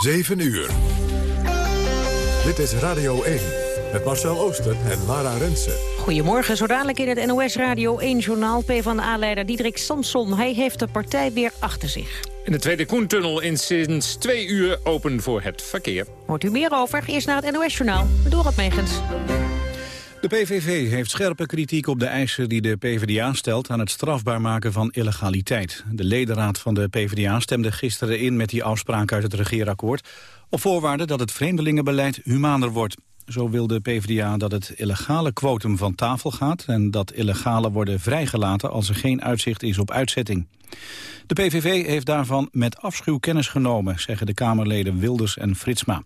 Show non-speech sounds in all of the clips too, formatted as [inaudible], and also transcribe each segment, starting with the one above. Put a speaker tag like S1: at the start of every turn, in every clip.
S1: 7 uur. Dit is Radio 1 met Marcel Ooster en Lara Rensen.
S2: Goedemorgen, zo dadelijk in het NOS Radio 1-journaal... PvdA-leider Diederik Samson. Hij heeft de partij weer achter zich.
S3: In de Tweede Koentunnel in sinds twee uur open voor het verkeer.
S2: Hoort u meer over? Eerst naar het NOS-journaal. Dorot Megens.
S4: De PVV heeft scherpe kritiek op de eisen die de PvdA stelt aan het strafbaar maken van illegaliteit. De ledenraad van de PvdA stemde gisteren in met die afspraak uit het regeerakkoord, op voorwaarde dat het vreemdelingenbeleid humaner wordt. Zo wil de PvdA dat het illegale kwotum van tafel gaat en dat illegale worden vrijgelaten als er geen uitzicht is op uitzetting. De PVV heeft daarvan met afschuw kennis genomen, zeggen de Kamerleden Wilders en Fritsma.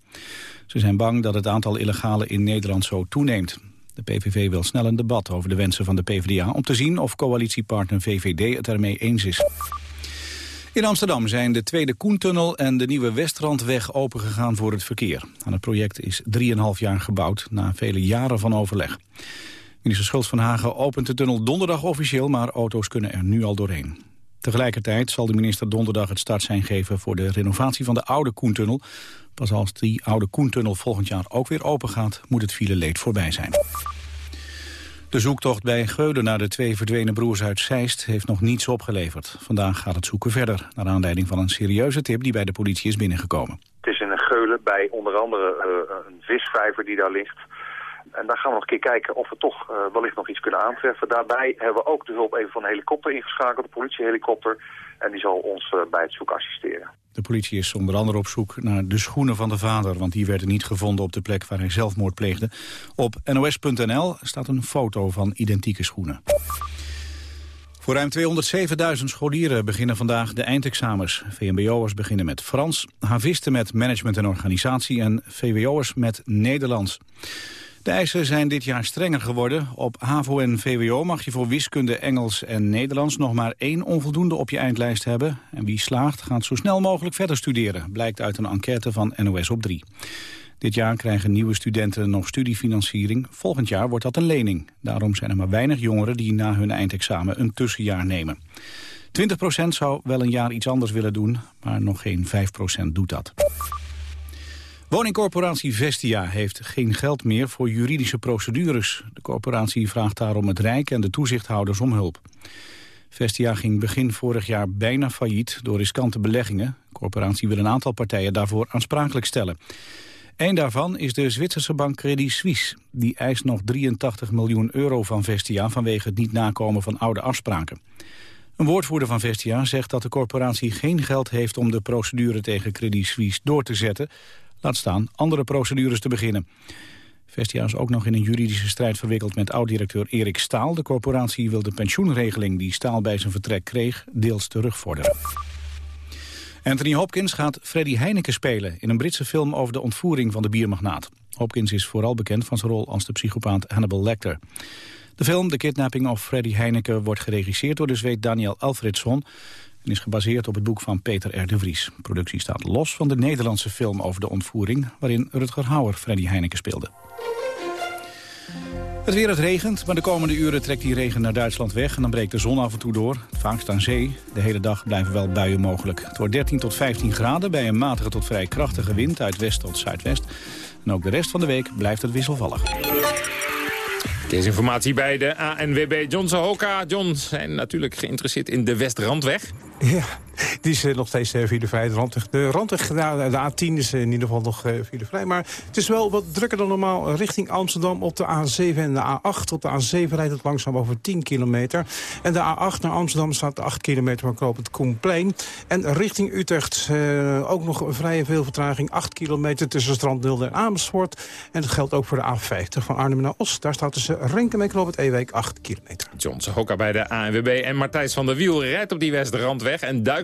S4: Ze zijn bang dat het aantal illegalen in Nederland zo toeneemt. De PVV wil snel een debat over de wensen van de PvdA... om te zien of coalitiepartner VVD het ermee eens is. In Amsterdam zijn de Tweede Koentunnel en de Nieuwe Westrandweg opengegaan voor het verkeer. Aan het project is 3,5 jaar gebouwd, na vele jaren van overleg. Minister Schultz van Hagen opent de tunnel donderdag officieel... maar auto's kunnen er nu al doorheen. Tegelijkertijd zal de minister donderdag het startsein geven... voor de renovatie van de oude Koentunnel. Pas als die oude Koentunnel volgend jaar ook weer open gaat... moet het fileleed voorbij zijn. De zoektocht bij Geulen naar de twee verdwenen broers uit Zeist heeft nog niets opgeleverd. Vandaag gaat het zoeken verder, naar aanleiding van een serieuze tip die bij de politie is binnengekomen.
S5: Het is in een Geulen bij onder andere uh, een visvijver die daar ligt. En daar gaan we nog een keer kijken of we toch uh, wellicht nog iets kunnen aantreffen. Daarbij hebben we ook de hulp even van een helikopter ingeschakeld, de politiehelikopter. En die zal ons uh, bij het zoeken assisteren.
S4: De politie is onder andere op zoek naar de schoenen van de vader... want die werden niet gevonden op de plek waar hij zelfmoord pleegde. Op nos.nl staat een foto van identieke schoenen. Voor ruim 207.000 scholieren beginnen vandaag de eindexamens. VMBO'ers beginnen met Frans, havisten met management en organisatie... en VWO'ers met Nederlands. De eisen zijn dit jaar strenger geworden. Op HAVO en VWO mag je voor wiskunde, Engels en Nederlands nog maar één onvoldoende op je eindlijst hebben. En wie slaagt gaat zo snel mogelijk verder studeren, blijkt uit een enquête van NOS op 3. Dit jaar krijgen nieuwe studenten nog studiefinanciering. Volgend jaar wordt dat een lening. Daarom zijn er maar weinig jongeren die na hun eindexamen een tussenjaar nemen. 20% zou wel een jaar iets anders willen doen, maar nog geen 5% doet dat. Woningcorporatie Vestia heeft geen geld meer voor juridische procedures. De corporatie vraagt daarom het Rijk en de toezichthouders om hulp. Vestia ging begin vorig jaar bijna failliet door riskante beleggingen. De corporatie wil een aantal partijen daarvoor aansprakelijk stellen. Eén daarvan is de Zwitserse bank Credit Suisse. Die eist nog 83 miljoen euro van Vestia vanwege het niet nakomen van oude afspraken. Een woordvoerder van Vestia zegt dat de corporatie geen geld heeft om de procedure tegen Credit Suisse door te zetten. Laat staan andere procedures te beginnen. Vestia is ook nog in een juridische strijd verwikkeld met oud-directeur Erik Staal. De corporatie wil de pensioenregeling die Staal bij zijn vertrek kreeg deels terugvorderen. Anthony Hopkins gaat Freddy Heineken spelen in een Britse film over de ontvoering van de biermagnaat. Hopkins is vooral bekend van zijn rol als de psychopaat Hannibal Lecter. De film The Kidnapping of Freddy Heineken wordt geregisseerd door de Zweed Daniel Alfredsson en is gebaseerd op het boek van Peter R. de Vries. De productie staat los van de Nederlandse film over de ontvoering... waarin Rutger Hauer Freddy Heineken speelde. Het weer, het regent, maar de komende uren trekt die regen naar Duitsland weg... en dan breekt de zon af en toe door, vaakst aan zee. De hele dag blijven wel buien mogelijk. Het wordt 13 tot 15 graden bij een matige tot vrij krachtige wind... uit west tot zuidwest. En ook de rest van de week blijft het wisselvallig.
S3: Informatie bij de ANWB. John Zahoka. John zijn natuurlijk geïnteresseerd in de Westrandweg.
S6: Ja, die is uh, nog steeds filevrij. De randweg, de, randweg de A10 is in ieder geval nog filevrij. Maar het is wel wat drukker dan normaal richting Amsterdam op de A7 en de A8. Op de A7 rijdt het langzaam over 10 kilometer. En de A8 naar Amsterdam staat 8 kilometer van Knoop het Koenplein. En richting Utrecht ook nog vrij veel vertraging. 8 kilometer tussen Strandnulde en Amersfoort. En dat geldt ook voor de A50 van Arnhem naar Os. Daar staat tussen Renken en Knoop het Ewijk 8 kilometer.
S3: John Zahoka bij de ANWB en Martijs van der Wiel rijdt op die Westrandweg en duikt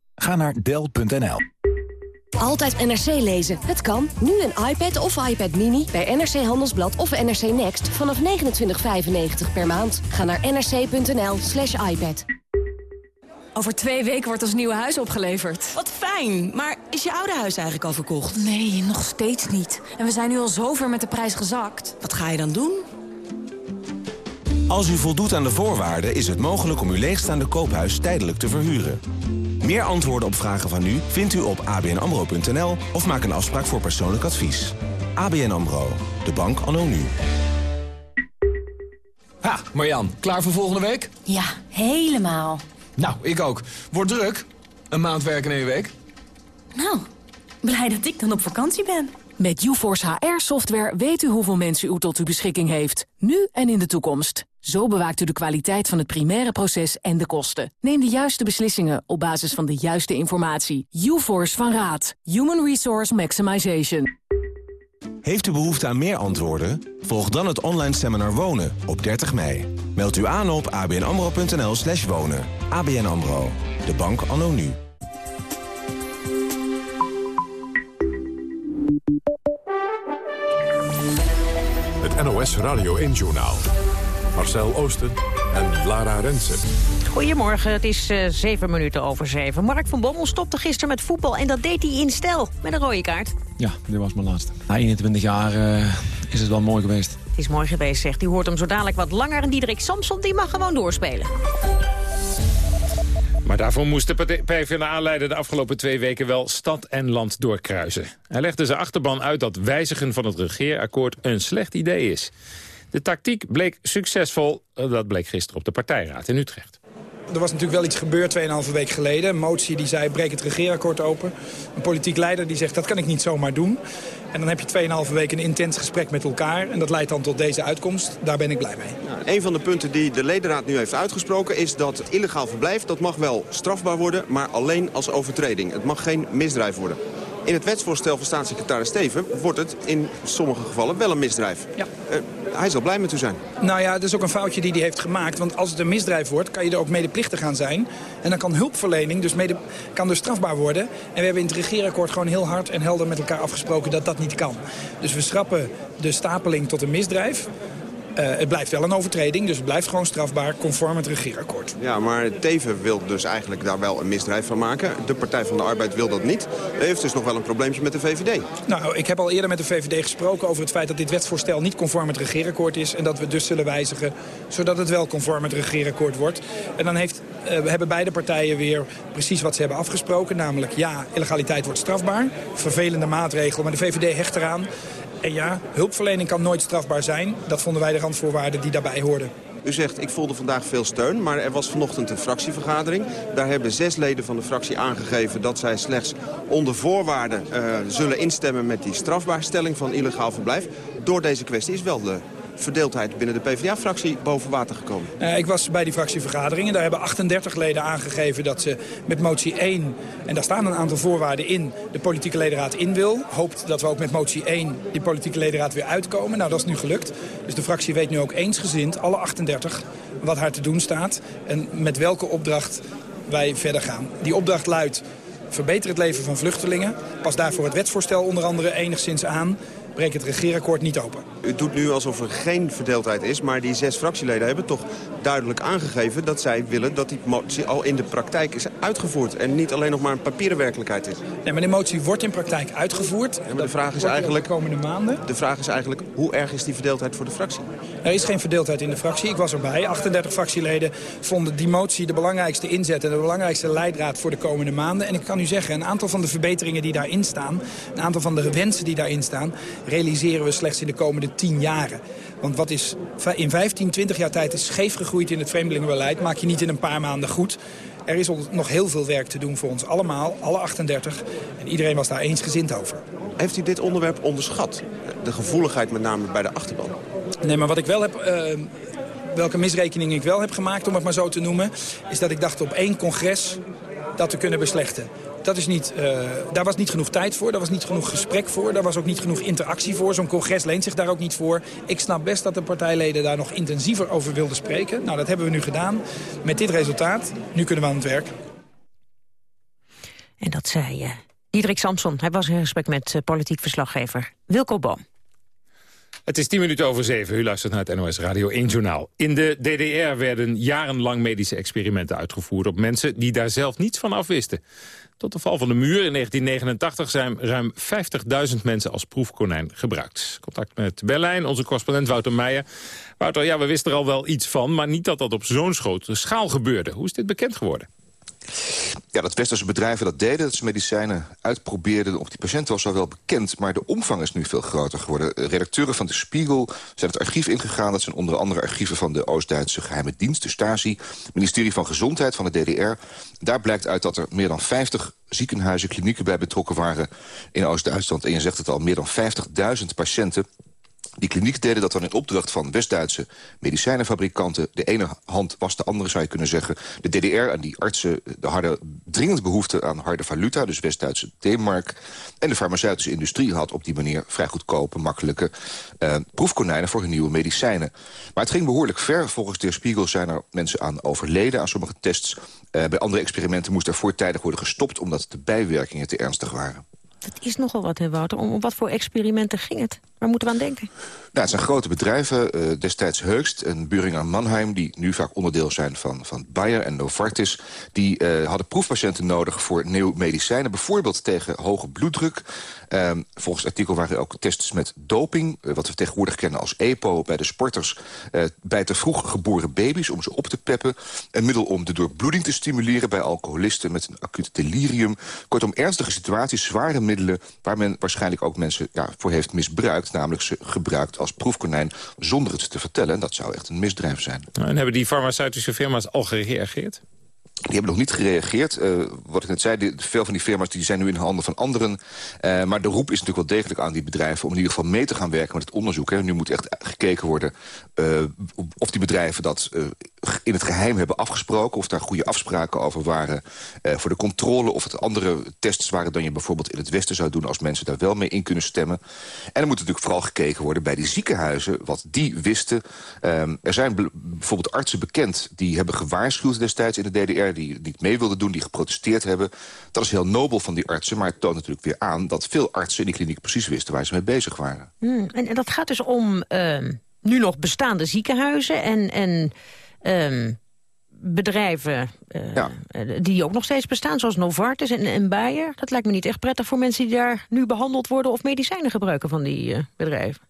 S7: Ga naar Dell.nl. Altijd NRC lezen. Het kan. Nu een iPad of iPad Mini bij NRC Handelsblad of NRC Next vanaf 29,95 per maand. Ga naar nrc.nl slash iPad.
S8: Over twee weken wordt ons nieuwe huis opgeleverd.
S9: Wat fijn, maar is je oude huis eigenlijk al verkocht?
S8: Nee, nog steeds niet. En we zijn nu al zover met de prijs gezakt.
S9: Wat ga je dan doen?
S10: Als u voldoet aan de voorwaarden is het mogelijk om uw leegstaande koophuis tijdelijk te verhuren. Meer antwoorden op vragen van u vindt u op abnamro.nl of maak een afspraak voor persoonlijk advies. ABN AMRO, de bank anno nu.
S11: Ha, Marjan, klaar voor volgende week?
S8: Ja, helemaal.
S11: Nou, ik ook. Wordt druk. Een maand werken in één week.
S8: Nou, blij dat ik dan op vakantie ben.
S12: Met UForce HR-software weet u hoeveel mensen u tot uw beschikking heeft. Nu en in de toekomst. Zo bewaakt u de kwaliteit van het primaire proces en de kosten. Neem de juiste beslissingen op basis van de juiste informatie. UForce van Raad. Human Resource Maximization.
S10: Heeft u behoefte aan meer antwoorden? Volg dan het online seminar Wonen op 30 mei. Meld u aan op abnamro.nl slash wonen. ABN AMRO, de bank anno nu.
S1: Het NOS Radio 1-journaal. Marcel Oosten en Lara Rensen.
S2: Goedemorgen, het is uh, zeven minuten over zeven. Mark van Bommel stopte gisteren met voetbal en dat deed hij in stijl. Met een rode kaart.
S13: Ja, dit was mijn laatste. Na 21 jaar uh, is het wel mooi geweest.
S2: Het is mooi geweest, zegt hij. hoort hem zo dadelijk wat langer. En Diederik Samson die mag gewoon doorspelen.
S3: Maar daarvoor moest de PvdA-leider de afgelopen twee weken wel stad en land doorkruisen. Hij legde zijn achterban uit dat wijzigen van het regeerakkoord een slecht idee is. De tactiek bleek succesvol, dat bleek gisteren op de partijraad in Utrecht.
S14: Er was natuurlijk wel iets gebeurd 2,5 week geleden. Een motie die zei breek het regeerakkoord open. Een politiek leider die zegt dat kan ik niet zomaar doen. En dan heb je 2,5 weken een intens gesprek met elkaar. En dat leidt dan tot deze uitkomst. Daar ben ik blij mee.
S15: Nou, een van de punten die de ledenraad nu heeft uitgesproken... is dat illegaal verblijf, dat mag wel strafbaar worden... maar alleen als overtreding. Het mag geen misdrijf worden. In het wetsvoorstel van staatssecretaris Steven wordt het in sommige gevallen wel een misdrijf. Ja. Uh, hij zal blij met u zijn.
S14: Nou ja, dat is ook een foutje die hij heeft gemaakt. Want als het een misdrijf wordt, kan je er ook medeplichtig gaan zijn. En dan kan hulpverlening dus mede, kan dus strafbaar worden. En we hebben in het regeerakkoord gewoon heel hard en helder met elkaar afgesproken dat dat niet kan. Dus we schrappen de stapeling tot een misdrijf. Uh, het blijft wel een overtreding, dus het blijft gewoon strafbaar conform het regeerakkoord.
S15: Ja, maar Teven wil dus eigenlijk daar wel een misdrijf van maken. De Partij van de Arbeid wil dat niet. Hij heeft dus nog wel een probleempje met de VVD.
S14: Nou, ik heb al eerder met de VVD gesproken over het feit dat dit wetsvoorstel niet conform het regeerakkoord is. En dat we dus zullen wijzigen, zodat het wel conform het regeerakkoord wordt. En dan heeft, uh, hebben beide partijen weer precies wat ze hebben afgesproken. Namelijk, ja, illegaliteit wordt strafbaar. Vervelende maatregel, maar de VVD hecht eraan. En ja, hulpverlening kan nooit strafbaar zijn. Dat vonden wij de randvoorwaarden die daarbij hoorden.
S15: U zegt, ik voelde vandaag veel steun, maar er was vanochtend een fractievergadering. Daar hebben zes leden van de fractie aangegeven dat zij slechts onder voorwaarden uh, zullen instemmen met die strafbaarstelling van illegaal verblijf. Door deze kwestie is wel de verdeeldheid binnen de PvdA-fractie boven water gekomen?
S14: Uh, ik was bij die fractievergaderingen. Daar hebben 38 leden aangegeven dat ze met motie 1... en daar staan een aantal voorwaarden in, de politieke ledenraad in wil. Hoopt dat we ook met motie 1 die politieke ledenraad weer uitkomen. Nou, dat is nu gelukt. Dus de fractie weet nu ook eensgezind, alle 38, wat haar te doen staat... en met welke opdracht wij verder gaan. Die opdracht luidt... Verbeter het leven van vluchtelingen. Pas daarvoor het wetsvoorstel onder andere enigszins aan het regeerakkoord niet open.
S15: U doet nu alsof er geen verdeeldheid is, maar die zes fractieleden hebben toch duidelijk aangegeven dat zij willen dat die motie al in de praktijk is uitgevoerd en niet alleen nog maar een papieren werkelijkheid is.
S14: Nee, maar die motie wordt in praktijk uitgevoerd.
S15: Ja, maar de vraag is eigenlijk,
S14: de komende maanden.
S15: De vraag is eigenlijk, hoe erg is die verdeeldheid voor de fractie?
S14: Er is geen verdeeldheid in de fractie. Ik was erbij. 38 fractieleden vonden die motie de belangrijkste inzet en de belangrijkste leidraad voor de komende maanden. En ik kan u zeggen, een aantal van de verbeteringen die daarin staan, een aantal van de wensen die daarin staan, realiseren we slechts in de komende 10 jaren. Want wat is in 15, 20 jaar tijd is scheef gegroeid in het vreemdelingenbeleid... maak je niet in een paar maanden goed. Er is nog heel veel werk te doen voor ons allemaal, alle 38. En iedereen was daar eensgezind over.
S15: Heeft u dit onderwerp onderschat? De gevoeligheid met name bij de achterban?
S14: Nee, maar wat ik wel heb... Uh, welke misrekening ik wel heb gemaakt, om het maar zo te noemen... is dat ik dacht op één congres dat te kunnen beslechten. Dat is niet, uh, daar was niet genoeg tijd voor, daar was niet genoeg gesprek voor... daar was ook niet genoeg interactie voor. Zo'n congres leent zich daar ook niet voor. Ik snap best dat de partijleden daar nog intensiever over wilden spreken. Nou, dat hebben we nu gedaan. Met dit resultaat, nu kunnen we aan het werk.
S2: En dat zei uh, Diederik Samson, hij was in gesprek met eh, politiek verslaggever Wilco Boom.
S3: Het is tien minuten over zeven. U luistert naar het NOS Radio 1 Journaal. In de DDR werden jarenlang medische experimenten uitgevoerd... op mensen die daar zelf niets van afwisten. Tot de val van de muur in 1989 zijn ruim 50.000 mensen als proefkonijn gebruikt. Contact met Berlijn, onze correspondent Wouter Meijer. Wouter, ja, we wisten er al wel iets van... maar niet dat dat op zo'n grote schaal gebeurde. Hoe is dit bekend geworden?
S16: Ja, dat westerse bedrijven dat deden, dat ze medicijnen uitprobeerden op die patiënten was al wel bekend, maar de omvang is nu veel groter geworden. Redacteuren van de Spiegel zijn het archief ingegaan. Dat zijn onder andere archieven van de Oost-Duitse geheime dienst, de Stasi, ministerie van Gezondheid van de DDR. Daar blijkt uit dat er meer dan 50 ziekenhuizen, klinieken bij betrokken waren in Oost-Duitsland. En je zegt het al, meer dan 50.000 patiënten. Die kliniek deden dat dan in opdracht van West-Duitse medicijnenfabrikanten. De ene hand was de andere, zou je kunnen zeggen. De DDR en die artsen de hadden dringend behoefte aan harde valuta... dus West-Duitse D-mark. En de farmaceutische industrie had op die manier vrij goedkope, makkelijke eh, proefkonijnen voor hun nieuwe medicijnen. Maar het ging behoorlijk ver. Volgens de Spiegel zijn er mensen aan overleden aan sommige tests. Eh, bij andere experimenten moest er voortijdig worden gestopt... omdat de bijwerkingen te ernstig waren.
S2: Dat is nogal wat, hè, Wouter. Om wat voor experimenten ging het? Waar moeten we aan denken?
S16: Nou, het zijn grote bedrijven, uh, destijds Heugst en Buringer Mannheim... die nu vaak onderdeel zijn van, van Bayer en Novartis... die uh, hadden proefpatiënten nodig voor nieuwe medicijnen... bijvoorbeeld tegen hoge bloeddruk. Uh, volgens het artikel waren er ook tests met doping... Uh, wat we tegenwoordig kennen als EPO bij de sporters... bij te vroeg geboren baby's om ze op te peppen. Een middel om de doorbloeding te stimuleren bij alcoholisten... met een acuut delirium. Kortom, ernstige situaties, zware middelen... waar men waarschijnlijk ook mensen ja, voor heeft misbruikt namelijk gebruikt als proefkonijn zonder het te vertellen. En dat zou echt een misdrijf zijn.
S3: En hebben die farmaceutische firma's al gereageerd?
S16: Die hebben nog niet gereageerd. Uh, wat ik net zei, die, veel van die firma's die zijn nu in handen van anderen. Uh, maar de roep is natuurlijk wel degelijk aan die bedrijven... om in ieder geval mee te gaan werken met het onderzoek. Hè. Nu moet echt gekeken worden uh, of die bedrijven dat in het geheim hebben afgesproken... of daar goede afspraken over waren voor de controle... of het andere tests waren dan je bijvoorbeeld in het Westen zou doen... als mensen daar wel mee in kunnen stemmen. En er moet natuurlijk vooral gekeken worden bij die ziekenhuizen... wat die wisten. Um, er zijn bijvoorbeeld artsen bekend die hebben gewaarschuwd destijds in de DDR die niet mee wilden doen, die geprotesteerd hebben. Dat is heel nobel van die artsen, maar het toont natuurlijk weer aan... dat veel artsen in die kliniek precies wisten waar ze mee bezig waren.
S2: Hmm, en, en, dat gaat dus om uh, nu nog bestaande ziekenhuizen en... en um, bedrijven uh, ja. die ook nog steeds bestaan, zoals Novartis en, en Bayer. Dat lijkt me niet echt prettig voor mensen die daar nu behandeld worden... of medicijnen gebruiken van die uh, bedrijven.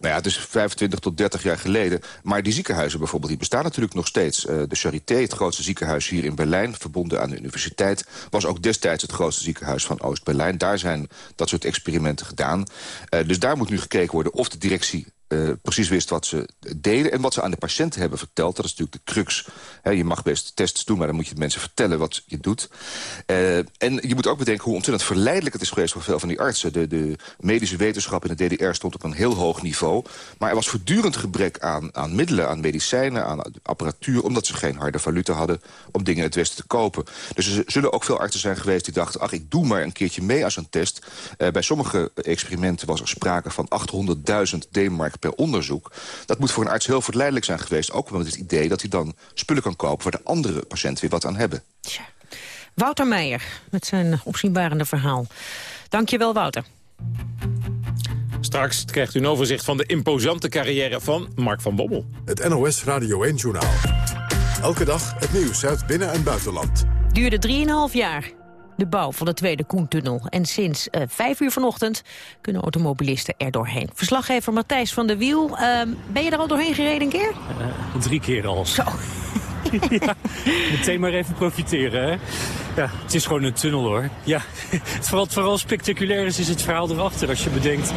S16: Nou ja, het is 25 tot 30 jaar geleden. Maar die ziekenhuizen bijvoorbeeld, die bestaan natuurlijk nog steeds. Uh, de Charité, het grootste ziekenhuis hier in Berlijn... verbonden aan de universiteit... was ook destijds het grootste ziekenhuis van Oost-Berlijn. Daar zijn dat soort experimenten gedaan. Uh, dus daar moet nu gekeken worden of de directie uh, precies wist wat ze deden... en wat ze aan de patiënten hebben verteld. Dat is natuurlijk de crux. Je mag best tests doen, maar dan moet je mensen vertellen wat je doet. Uh, en je moet ook bedenken hoe ontzettend verleidelijk het is geweest... voor veel van die artsen. De, de medische wetenschap in de DDR stond op een heel hoog niveau. Maar er was voortdurend gebrek aan, aan middelen, aan medicijnen... aan apparatuur, omdat ze geen harde valuta hadden... om dingen in het Westen te kopen. Dus er zullen ook veel artsen zijn geweest die dachten... ach, ik doe maar een keertje mee als een test. Uh, bij sommige experimenten was er sprake van 800.000 D-mark per onderzoek. Dat moet voor een arts heel verleidelijk zijn geweest. Ook met het idee dat hij dan spullen kan kopen... waar de andere patiënten weer wat aan hebben. Tja.
S2: Wouter Meijer met zijn opzienbarende verhaal. Dank je wel, Wouter.
S3: Straks krijgt u een overzicht van de imposante carrière van Mark van Bommel.
S1: Het NOS Radio 1-journaal. Elke dag het nieuws uit binnen- en buitenland.
S2: Duurde 3,5 jaar de bouw van de Tweede Koentunnel. En sinds uh, vijf uur vanochtend kunnen automobilisten er doorheen. Verslaggever Matthijs van der Wiel, uh, ben je er al doorheen gereden een keer?
S17: Uh, drie keer al.
S2: Zo. [laughs]
S17: ja, meteen maar even profiteren, hè? Ja, het is gewoon een tunnel, hoor. Ja, [laughs] het vooral, spectaculair is, is het verhaal erachter. Als je bedenkt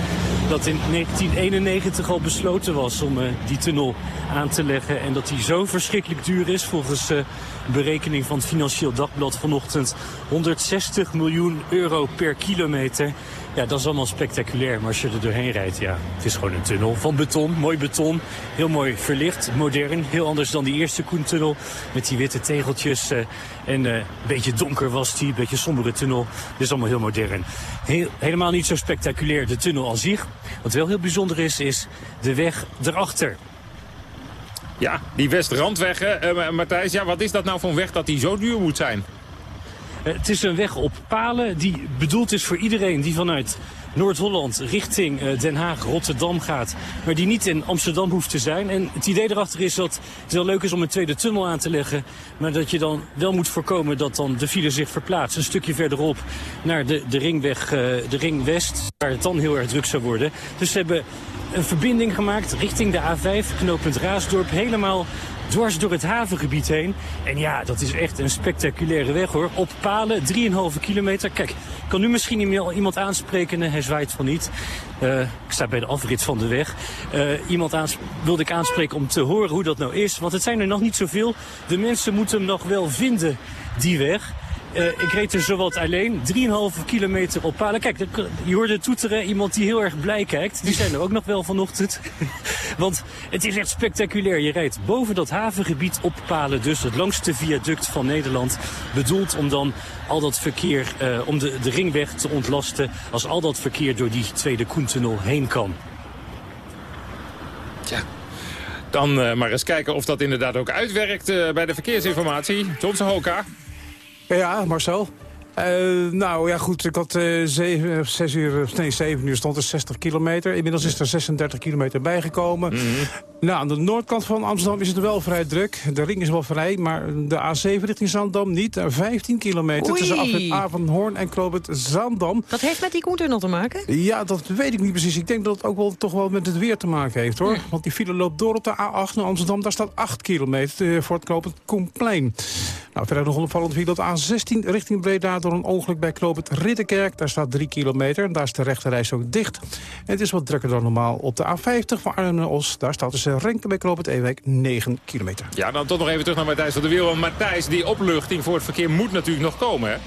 S17: dat in 1991 al besloten was om uh, die tunnel aan te leggen... en dat die zo verschrikkelijk duur is, volgens uh, berekening van het Financieel Dagblad vanochtend... 160 miljoen euro per kilometer. Ja, dat is allemaal spectaculair, maar als je er doorheen rijdt, ja, het is gewoon een tunnel van beton, mooi beton, heel mooi verlicht, modern, heel anders dan die eerste Koentunnel met die witte tegeltjes uh, en uh, een beetje donker was die, een beetje sombere tunnel, dit is allemaal heel modern. Heel, helemaal niet zo spectaculair de tunnel als zich, wat wel heel bijzonder is, is de weg erachter.
S3: Ja, die Westrandweg, uh, Matthijs, ja, wat is dat nou voor een weg dat die zo duur moet zijn?
S17: Het is een weg op palen die bedoeld is voor iedereen die vanuit Noord-Holland richting eh, Den Haag, Rotterdam gaat. Maar die niet in Amsterdam hoeft te zijn. En het idee erachter is dat het wel leuk is om een tweede tunnel aan te leggen. Maar dat je dan wel moet voorkomen dat dan de file zich verplaatst. Een stukje verderop naar de, de ringweg, uh, de ring West. Waar het dan heel erg druk zou worden. Dus ze hebben een verbinding gemaakt richting de A5, knooppunt Raasdorp. Helemaal dwars door het havengebied heen. En ja, dat is echt een spectaculaire weg hoor. Op palen, 3,5 kilometer. Kijk, ik kan nu misschien iemand aanspreken. Hij zwaait van niet. Uh, ik sta bij de afrit van de weg. Uh, iemand wilde ik aanspreken om te horen hoe dat nou is. Want het zijn er nog niet zoveel. De mensen moeten hem nog wel vinden, die weg. Uh, ik reed er zowat alleen. 3,5 kilometer op palen. Kijk, je hoorde toeteren. Iemand die heel erg blij kijkt. Die zijn er ook nog wel vanochtend. [laughs] Want het is echt spectaculair. Je rijdt boven dat havengebied op palen. Dus het langste viaduct van Nederland. Bedoeld om dan al dat verkeer, uh, om de, de ringweg te ontlasten. Als al dat verkeer door die tweede Koentunnel heen kan.
S3: Tja. Dan uh, maar eens kijken of dat inderdaad ook uitwerkt bij de verkeersinformatie. Johnson Hoka.
S6: Ja, Marcel. Uh, nou ja, goed. Ik had uh, zeven, zes uur, nee, zeven uur stond er 60 kilometer. Inmiddels is er 36 kilometer bijgekomen. Mm -hmm. Nou, aan de noordkant van Amsterdam is het wel vrij druk. De ring is wel vrij, maar de A7 richting Zandam niet. 15 kilometer
S2: Oei.
S6: tussen afrit Avanhoorn en Kloobert Zandam.
S2: Dat heeft met die Koentunnel te maken?
S6: Ja, dat weet ik niet precies. Ik denk dat het ook wel toch wel met het weer te maken heeft, hoor. Want die file loopt door op de A8 naar Amsterdam. Daar staat 8 kilometer voor het knooppunt Koenplein. Nou, verder nog een opvallend file op A16 richting Breda door een ongeluk bij knooppunt Ridderkerk. Daar staat 3 kilometer en daar is de rechterreis ook dicht. En het is wat drukker dan normaal op de A50 van Arnhem naar Os. Daar staat tussen Renken bij knooppunt Ewijk 9 kilometer.
S3: Ja, dan toch nog even terug naar Matthijs van der Wiel. Want Matthijs, die opluchting voor het verkeer moet natuurlijk nog komen, hè?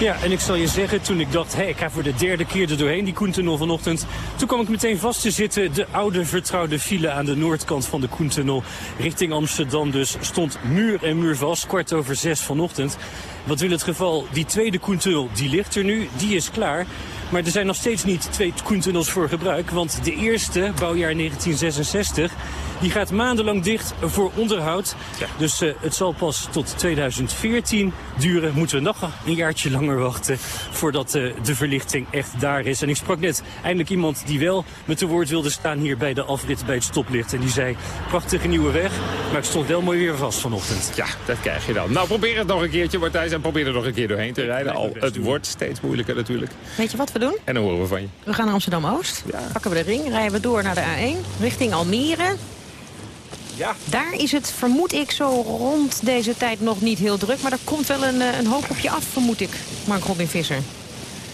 S17: Ja, en ik zal je zeggen, toen ik dacht, hé, hey, ik ga voor de derde keer er doorheen, die Koentunnel vanochtend. Toen kwam ik meteen vast te zitten. De oude vertrouwde file aan de noordkant van de Koentunnel richting Amsterdam dus stond muur en muur vast, kwart over zes vanochtend. Wat wil het geval, die tweede Koentunnel, die ligt er nu, die is klaar. Maar er zijn nog steeds niet twee Koentunnels voor gebruik. Want de eerste, bouwjaar 1966, die gaat maandenlang dicht voor onderhoud. Ja. Dus uh, het zal pas tot 2014 duren. Moeten we nog een jaartje langer wachten voordat uh, de verlichting echt daar is. En ik sprak net eindelijk iemand die wel met de woord wilde staan hier bij de afrit bij het stoplicht. En die zei, prachtige nieuwe weg, maar ik stond wel mooi weer vast vanochtend.
S3: Ja, dat krijg je dan. Nou, probeer het nog een keertje, Martijn. En probeer er nog een keer doorheen te rijden. Al, het wordt steeds moeilijker natuurlijk.
S2: Weet je wat we doen?
S3: En dan horen we van je.
S2: We gaan naar Amsterdam-Oost.
S3: Ja.
S2: Pakken we de ring, rijden we door naar de A1. Richting Almere.
S6: Ja.
S2: Daar is het, vermoed ik, zo rond deze tijd nog niet heel druk. Maar er komt wel een, een hoop op je af, vermoed ik, Mark Robin Visser.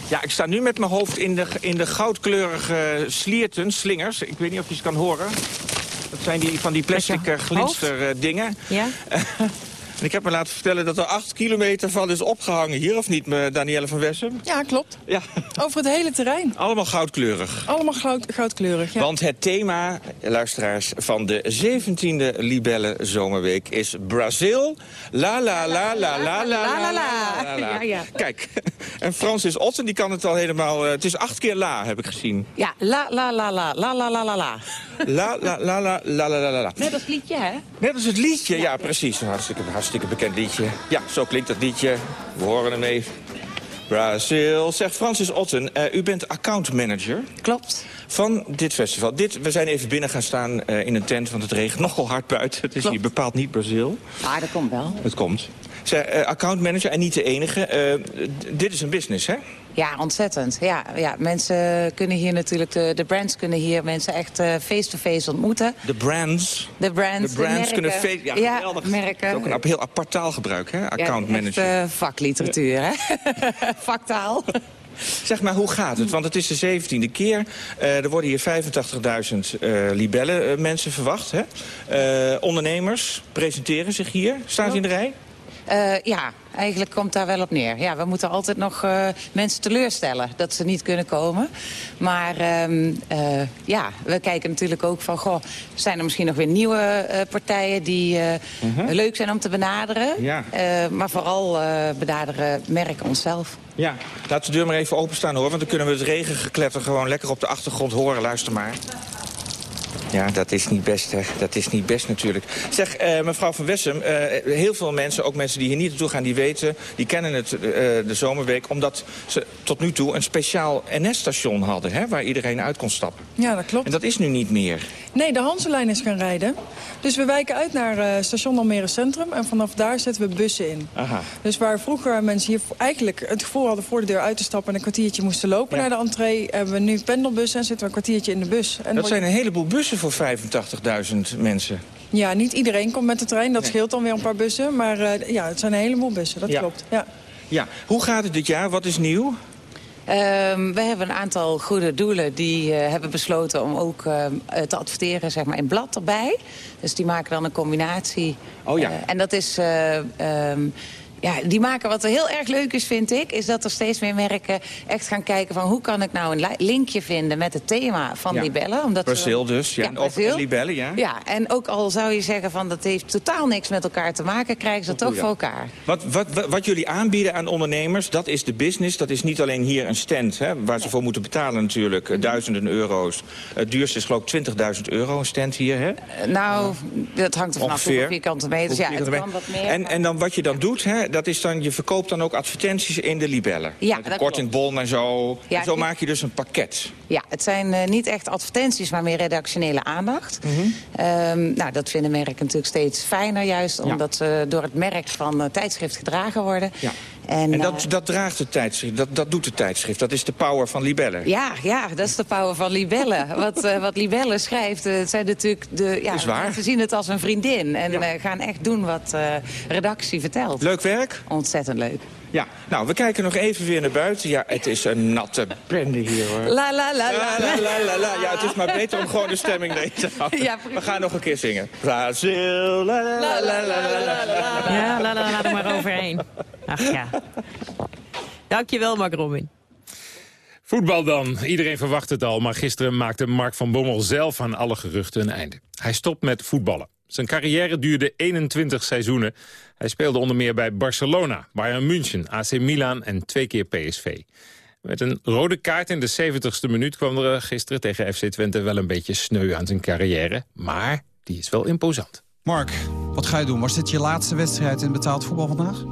S18: Ja, ik sta nu met mijn hoofd in de, in de goudkleurige slierten, slingers. Ik weet niet of je ze kan horen. Dat zijn die van die plastic uh, glinster uh, dingen.
S2: Ja. [laughs]
S18: Ik heb me laten vertellen dat er acht kilometer van is opgehangen hier, of niet, Danielle van Wessem?
S19: Ja, klopt.
S18: Ja.
S19: Over het hele terrein.
S18: Allemaal goudkleurig.
S19: Allemaal goud, goudkleurig, ja.
S18: Want het thema, luisteraars, van de 17e Libelle Zomerweek is Brazil. La la la la la la la la la.
S2: Ja.
S18: Kijk, en Francis Otten die kan het al helemaal... Uh, het is acht keer la, heb ik gezien.
S9: Ja, la la la la la la la la la.
S18: La la la la la la la la.
S9: Net als liedje, hè?
S18: Net als het liedje, ja, ja precies. Hartstikke, hartstikke bekend liedje. Ja, zo klinkt dat liedje. We horen hem even. Brazil. Zegt Francis Otten, uh, u bent accountmanager.
S9: Klopt.
S18: Van dit festival. Dit, we zijn even binnen gaan staan uh, in een tent, want het regent nogal hard buiten. Het is
S9: Klopt.
S18: hier bepaald niet Brazil.
S9: Maar dat komt wel.
S18: Het komt. Zij, uh, accountmanager en niet de enige. Dit is een business, hè?
S9: Ja, ontzettend. Ja, ja, mensen kunnen hier natuurlijk, de, de brands kunnen hier mensen echt face-to-face uh, -face ontmoeten.
S18: De brands?
S9: De brands,
S18: de brands
S9: de
S18: kunnen face... Ja,
S9: ja
S18: geweldig.
S9: merken.
S18: Dat is ook een heel apart taalgebruik, hè? Accountmanager.
S9: Ja, vakliteratuur, hè? [laughs] Vaktaal. [laughs]
S18: Zeg maar, hoe gaat het? Want het is de zeventiende keer. Uh, er worden hier 85.000 uh, libellen uh, mensen verwacht. Hè? ondernemers presenteren zich hier. Staan ze in de rij?
S9: Uh, ja, eigenlijk komt daar wel op neer. Ja, we moeten altijd nog uh, mensen teleurstellen dat ze niet kunnen komen. Maar um, uh, ja, we kijken natuurlijk ook van... Goh, zijn er misschien nog weer nieuwe partijen die -huh. leuk zijn om te benaderen.
S18: Ja.
S9: maar vooral benaderen merken onszelf.
S18: Ja, laat de deur maar even openstaan hoor. Want dan kunnen we het regengekletter gewoon lekker op de achtergrond horen. Luister maar. Ja, dat is niet best, hè. Dat is niet best natuurlijk. Zeg, eh, mevrouw Van Wessem, eh, heel veel mensen, ook mensen die hier niet naartoe gaan... die weten, die kennen het eh, de zomerweek... omdat ze tot nu toe een speciaal NS-station hadden... Hè, waar iedereen uit kon stappen.
S19: Ja, dat klopt.
S18: En dat is nu niet meer.
S19: Nee, de Hanselijn is gaan rijden. Dus we wijken uit naar station Almere Centrum... en vanaf daar zetten we bussen in.
S18: Aha.
S19: Dus waar vroeger mensen hier eigenlijk het gevoel hadden... voor de deur uit te stappen en een kwartiertje moesten lopen naar de entree... hebben we nu pendelbussen en zitten we een kwartiertje in de bus. En
S18: dat zijn een heleboel bussen voor 85.000 mensen.
S19: Ja, niet iedereen komt met de trein. Dat scheelt dan weer een paar bussen. Maar eh, ja, het zijn een heleboel bussen, dat
S18: Ja.
S19: klopt. Ja.
S18: Ja, hoe gaat het dit jaar? Wat is nieuw?
S9: Ehm, we hebben een aantal goede doelen die eh, hebben besloten om ook eh, te adverteren zeg maar, in blad erbij. Dus die maken dan een combinatie.
S18: Oh ja.
S9: En dat is... eh, ehm, ja, die maken wat er heel erg leuk is, vind ik... is dat er steeds meer merken echt gaan kijken van... hoe kan ik nou een li- linkje vinden met het thema van
S18: Ja.
S9: libellen. Omdat
S18: Brazil dus, ja. of
S9: Brazil.
S18: libellen, ja.
S9: Ja, en ook al zou je zeggen van dat heeft totaal niks met elkaar te maken... krijgen ze dat toch
S18: ja.
S9: voor elkaar.
S18: Wat, wat, wat, wat jullie aanbieden aan ondernemers, dat is de business. Dat is niet alleen hier een stand, hè, waar ze voor moeten betalen natuurlijk. eh, Duizenden euro's. Het duurste is geloof ik 20.000 euro een stand hier, hè?
S9: Eh, Nou, dat hangt er vanaf hoeveel vierkante meters. Ja, het kan wat meer.
S18: En, en dan wat je dan doet, hè, dat is dan, je verkoopt dan ook advertenties in de libellen.
S9: Ja,
S18: Met een
S9: dat
S18: kortingbon en zo.
S9: Ja,
S18: En zo maak je dus een pakket.
S9: Ja, het zijn eh, niet echt advertenties, maar meer redactionele aandacht. Ehm, nou, dat vinden merken natuurlijk steeds fijner juist... omdat ze door het merk van eh, tijdschrift gedragen worden.
S18: Ja.
S9: En,
S18: En
S9: eh,
S18: dat, dat draagt het tijdschrift, dat, dat doet het tijdschrift. Dat is de power van libellen.
S9: Ja, ja, dat is de power van Libelle. wat, eh, wat Libelle schrijft, eh, het zijn natuurlijk de, ja,
S18: Is waar.
S9: mensen zien het als een vriendin. En eh, gaan echt doen wat eh, redactie vertelt.
S18: Leuk werk?
S9: Ontzettend leuk.
S18: Ja, nou, we kijken nog even weer naar buiten. Ja, het is een natte bende hier, hoor.
S9: La la la la.
S18: La, la, la, la. Ja, het is maar beter om gewoon de stemming mee te houden.
S9: Ja,
S18: we gaan nog een keer zingen. Brazil, la la la la la la la.
S2: Ja, laat la, laat er maar overheen. Ach ja. Dankjewel, Mark Robin.
S3: Voetbal dan. Iedereen verwacht het al, maar gisteren maakte Mark van Bommel zelf aan alle geruchten een einde. Hij stopt met voetballen. Zijn carrière duurde 21 seizoenen. Hij speelde onder meer bij Barcelona, Bayern München, AC Milan en twee keer PSV. Met een rode kaart in de 70ste minuut kwam er gisteren tegen FC Twente wel een beetje sneu aan zijn carrière. Maar die is wel imposant.
S20: Mark, wat ga je doen? Was dit je laatste wedstrijd in betaald voetbal vandaag?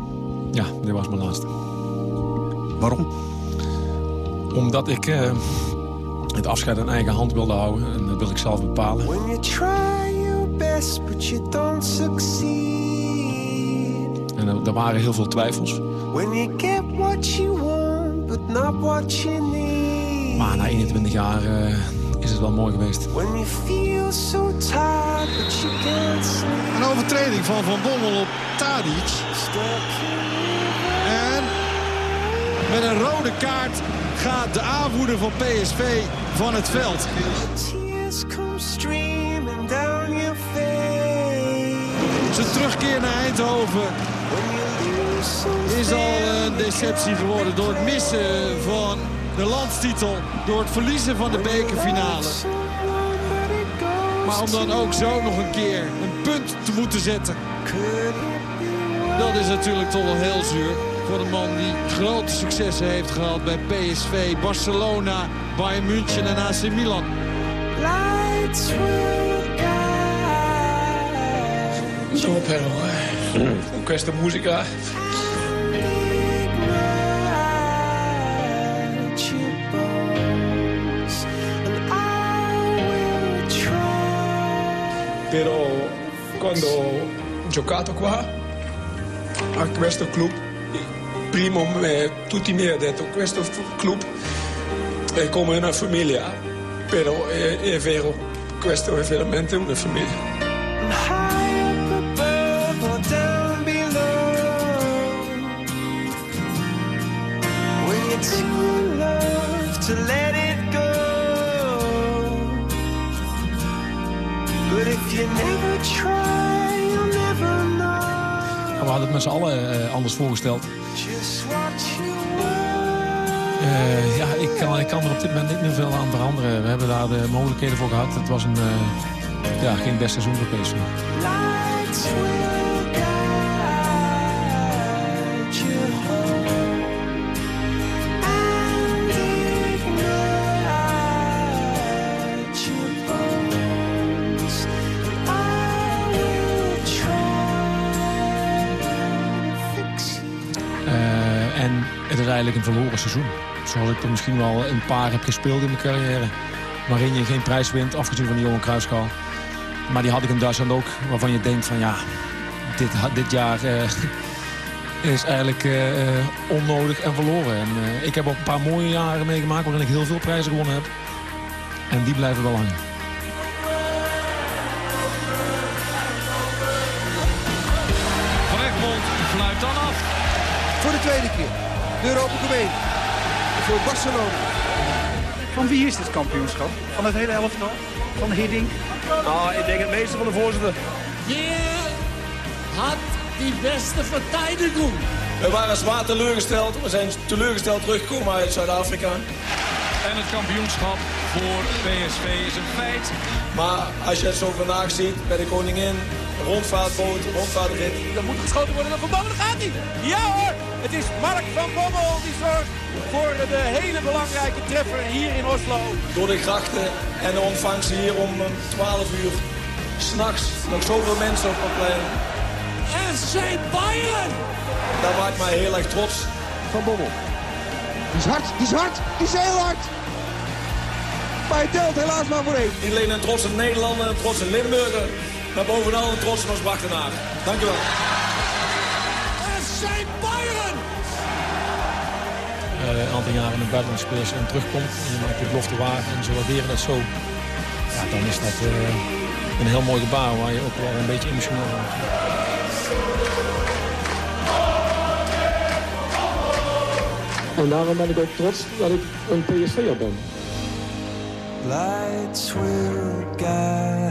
S13: Ja, dit was mijn laatste.
S20: Waarom?
S13: Omdat ik eh, het afscheid in eigen hand wilde houden. En dat wil ik zelf bepalen.
S21: When you try your best, but you don't succeed.
S13: En er, er waren heel veel twijfels.
S21: When you get what you want, but not what you need.
S13: Maar na 21 jaar eh, is het wel mooi geweest.
S21: When you feel so tired, but you can't sleep.
S22: Een overtreding van Van Bommel op Tadic. Met een rode kaart gaat de aanvoerder van PSV van het veld. Zijn terugkeer naar Eindhoven is al een deceptie geworden door het missen van de landstitel. Door het verliezen van de bekerfinale. Maar om dan ook zo nog een keer een punt te moeten zetten. Dat is natuurlijk toch wel heel zuur. Voor een man die grote successen heeft gehad bij PSV, Barcelona, Bayern München en AC Milan.
S21: Lights will guide.
S23: Zo però. Con questa musica
S21: Ignite your bones, and I will try.
S23: Però quando ho giocato qua a questo club, prima me, tutti mi hanno detto questo club è come una famiglia, però è, è vero, questo è veramente una famiglia.
S13: We hadden het met z'n allen eh, anders voorgesteld. Eh, ja, ik kan, ik er op dit moment niet meer veel aan veranderen. We hebben daar de mogelijkheden voor gehad. Het was een, eh, ja, geen best seizoen voor PSV. Eigenlijk een verloren seizoen. Zoals ik er misschien wel een paar heb gespeeld in mijn carrière. Waarin je geen prijs wint, afgezien van de jonge kruiskal. Maar die had ik in Duitsland ook, waarvan je denkt van ja, dit, dit jaar uh, [laughs] is eigenlijk uh, onnodig en verloren. En, uh, ik heb ook een paar mooie jaren meegemaakt waarin ik heel veel prijzen gewonnen heb. En die blijven wel hangen.
S24: Europa Cup 1. Voor Barcelona.
S25: Van wie is dit kampioenschap? Van het hele elftal? Van Hiddink?
S26: Nou, ik denk het meeste van de voorzitter.
S27: Hier had die beste verteidigung.
S26: We waren zwaar teleurgesteld. We zijn teleurgesteld teruggekomen uit Zuid-Afrika.
S28: En het kampioenschap voor PSV is een feit.
S26: Maar als je het zo vandaag ziet bij de koningin, rondvaartboot, rondvaartrit.
S27: Er moet geschoten worden door Van Bommel, dat gaat niet. Ja hoor, het is Mark van Bommel die zorgt voor de hele belangrijke treffer hier in Oslo.
S26: Door de grachten en de ontvangst hier om 12 uur. S'nachts nog zoveel mensen op het plein.
S27: FC Bayern!
S26: Dat maakt mij heel erg trots.
S24: Van Bommel. Die is hard, die is hard, die is heel hard. Maar hij telt helaas maar voor één.
S26: Niet alleen een trotse Nederlander, een trotse Limburger. Maar bovenal een trotse als Bachtenaar.
S27: FC Bayern!
S13: Uh, een aantal jaren in het buitenland speelt en terugkomt. En je maakt de belofte waar en ze waarderen dat zo. Ja, dan is dat uh, een heel mooi gebaar waar je ook wel een beetje emotioneel wordt.
S29: En daarom ben ik ook trots dat ik een PSV'er ben.
S21: Lights will guide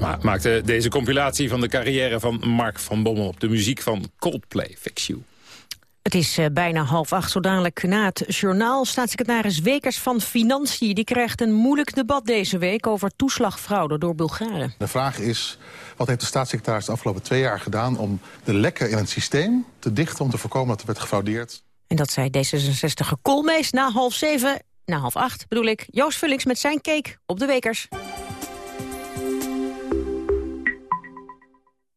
S3: Maakte deze compilatie van de carrière van Mark van Bommel... op de muziek van Coldplay, Fix You.
S2: Het is uh, bijna half acht, zo dadelijk na het journaal. Staatssecretaris Wekers van Financiën die krijgt een moeilijk debat deze week... over toeslagfraude door Bulgaren.
S30: De vraag is, wat heeft de staatssecretaris de afgelopen twee jaar gedaan... om de lekken in het systeem te dichten, om te voorkomen dat er werd gefraudeerd?
S2: En dat zei D66 Koolmees na half zeven, na half acht bedoel ik... Joost Vullings met zijn cake op de Wekers.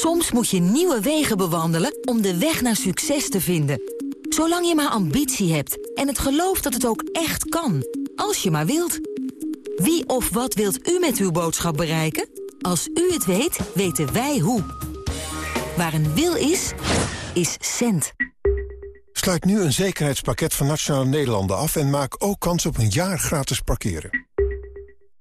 S8: Soms moet je nieuwe wegen bewandelen om de weg naar succes te vinden. Zolang je maar ambitie hebt en het geloof dat het ook echt kan. Als je maar wilt. Wie of wat wilt u met uw boodschap bereiken? Als u het weet, weten wij hoe. Waar een wil is, is cent.
S31: Sluit nu een zekerheidspakket van Nationale Nederlanden af... en maak ook kans op een jaar gratis parkeren.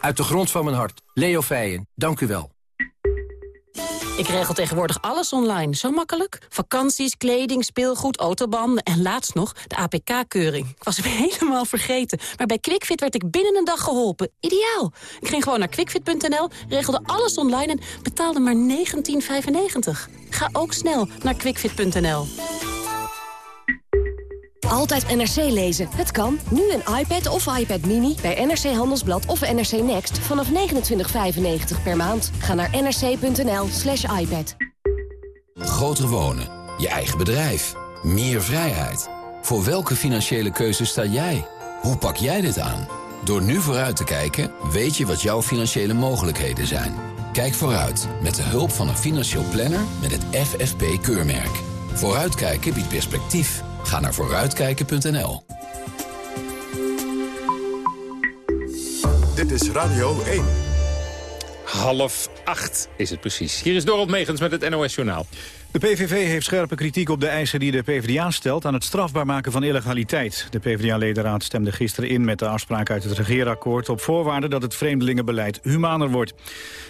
S32: Uit de grond van mijn hart. Leo Feijen, dank u wel.
S33: Ik regel tegenwoordig alles online. Zo makkelijk. Vakanties, kleding, speelgoed, autobanden en laatst nog de APK-keuring. Ik was hem [laughs] helemaal vergeten. Maar bij QuickFit werd ik binnen een dag geholpen. Ideaal. Ik ging gewoon naar quickfit.nl, regelde alles online en betaalde maar 19,95. Ga ook snel naar quickfit.nl.
S34: Altijd NRC lezen. Het kan. Nu een iPad of iPad Mini bij NRC Handelsblad of NRC Next vanaf 29,95 per maand. Ga naar nrc.nl slash iPad.
S35: Groter wonen. Je eigen bedrijf. Meer vrijheid. Voor welke financiële keuze sta jij? Hoe pak jij dit aan? Door nu vooruit te kijken, weet je wat jouw financiële mogelijkheden zijn. Kijk vooruit met de hulp van een financieel planner met het FFP-keurmerk. Vooruitkijken biedt perspectief. Ga naar vooruitkijken.nl.
S36: Dit is Radio 1.
S3: Half acht is het precies. Hier is Dorot Megens met het NOS Journaal.
S4: De PVV heeft scherpe kritiek op de eisen die de PvdA stelt... aan het strafbaar maken van illegaliteit. De PvdA-ledenraad stemde gisteren in met de afspraak uit het regeerakkoord... op voorwaarde dat het vreemdelingenbeleid humaner wordt.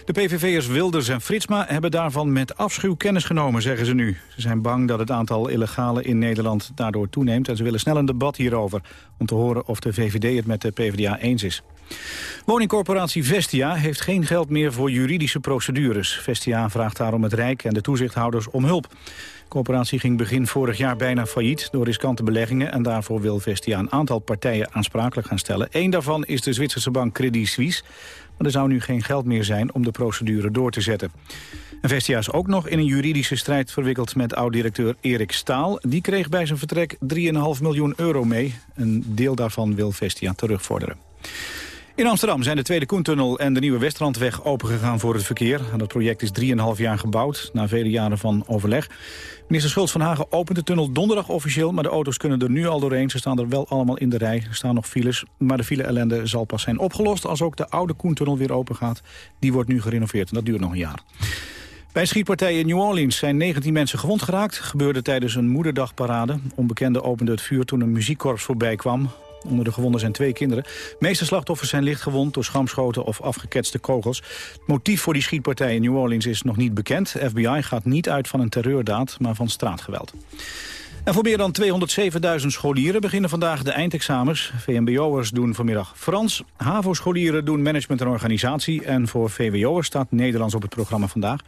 S4: De PVV'ers Wilders en Fritsma hebben daarvan met afschuw kennis genomen, zeggen ze nu. Ze zijn bang dat het aantal illegalen in Nederland daardoor toeneemt... en ze willen snel een debat hierover... om te horen of de VVD het met de PvdA eens is. Woningcorporatie Vestia heeft geen geld meer voor juridische procedures. Vestia vraagt daarom het Rijk en de toezichthouders om hulp. De corporatie ging begin vorig jaar bijna failliet door riskante beleggingen... en daarvoor wil Vestia een aantal partijen aansprakelijk gaan stellen. Eén daarvan is de Zwitserse bank Credit Suisse. Maar er zou nu geen geld meer zijn om de procedure door te zetten. En Vestia is ook nog in een juridische strijd verwikkeld met oud-directeur Erik Staal. Die kreeg bij zijn vertrek 3,5 miljoen euro mee. Een deel daarvan wil Vestia terugvorderen. In Amsterdam zijn de Tweede Koentunnel en de Nieuwe Westrandweg opengegaan voor het verkeer. Dat project is 3,5 jaar gebouwd, na vele jaren van overleg. Minister Schultz van Hagen opent de tunnel donderdag officieel... maar de auto's kunnen er nu al doorheen. Ze staan er wel allemaal in de rij. Er staan nog files, maar de file-ellende zal pas zijn opgelost... als ook de oude Koentunnel weer open gaat. Die wordt nu gerenoveerd en dat duurt nog een jaar. Bij een schietpartij in New Orleans zijn 19 mensen gewond geraakt. Gebeurde tijdens een moederdagparade. Onbekende opende het vuur toen een muziekkorps voorbij kwam. Onder de gewonden zijn twee kinderen. De meeste slachtoffers zijn licht gewond door schamschoten of afgeketste kogels. Het motief voor die schietpartij in New Orleans is nog niet bekend. FBI gaat niet uit van een terreurdaad, maar van straatgeweld. En voor meer dan 207.000 scholieren beginnen vandaag de eindexamens. VMBO'ers doen vanmiddag Frans. HAVO-scholieren doen management en organisatie. En voor VWO'ers staat Nederlands op het programma vandaag.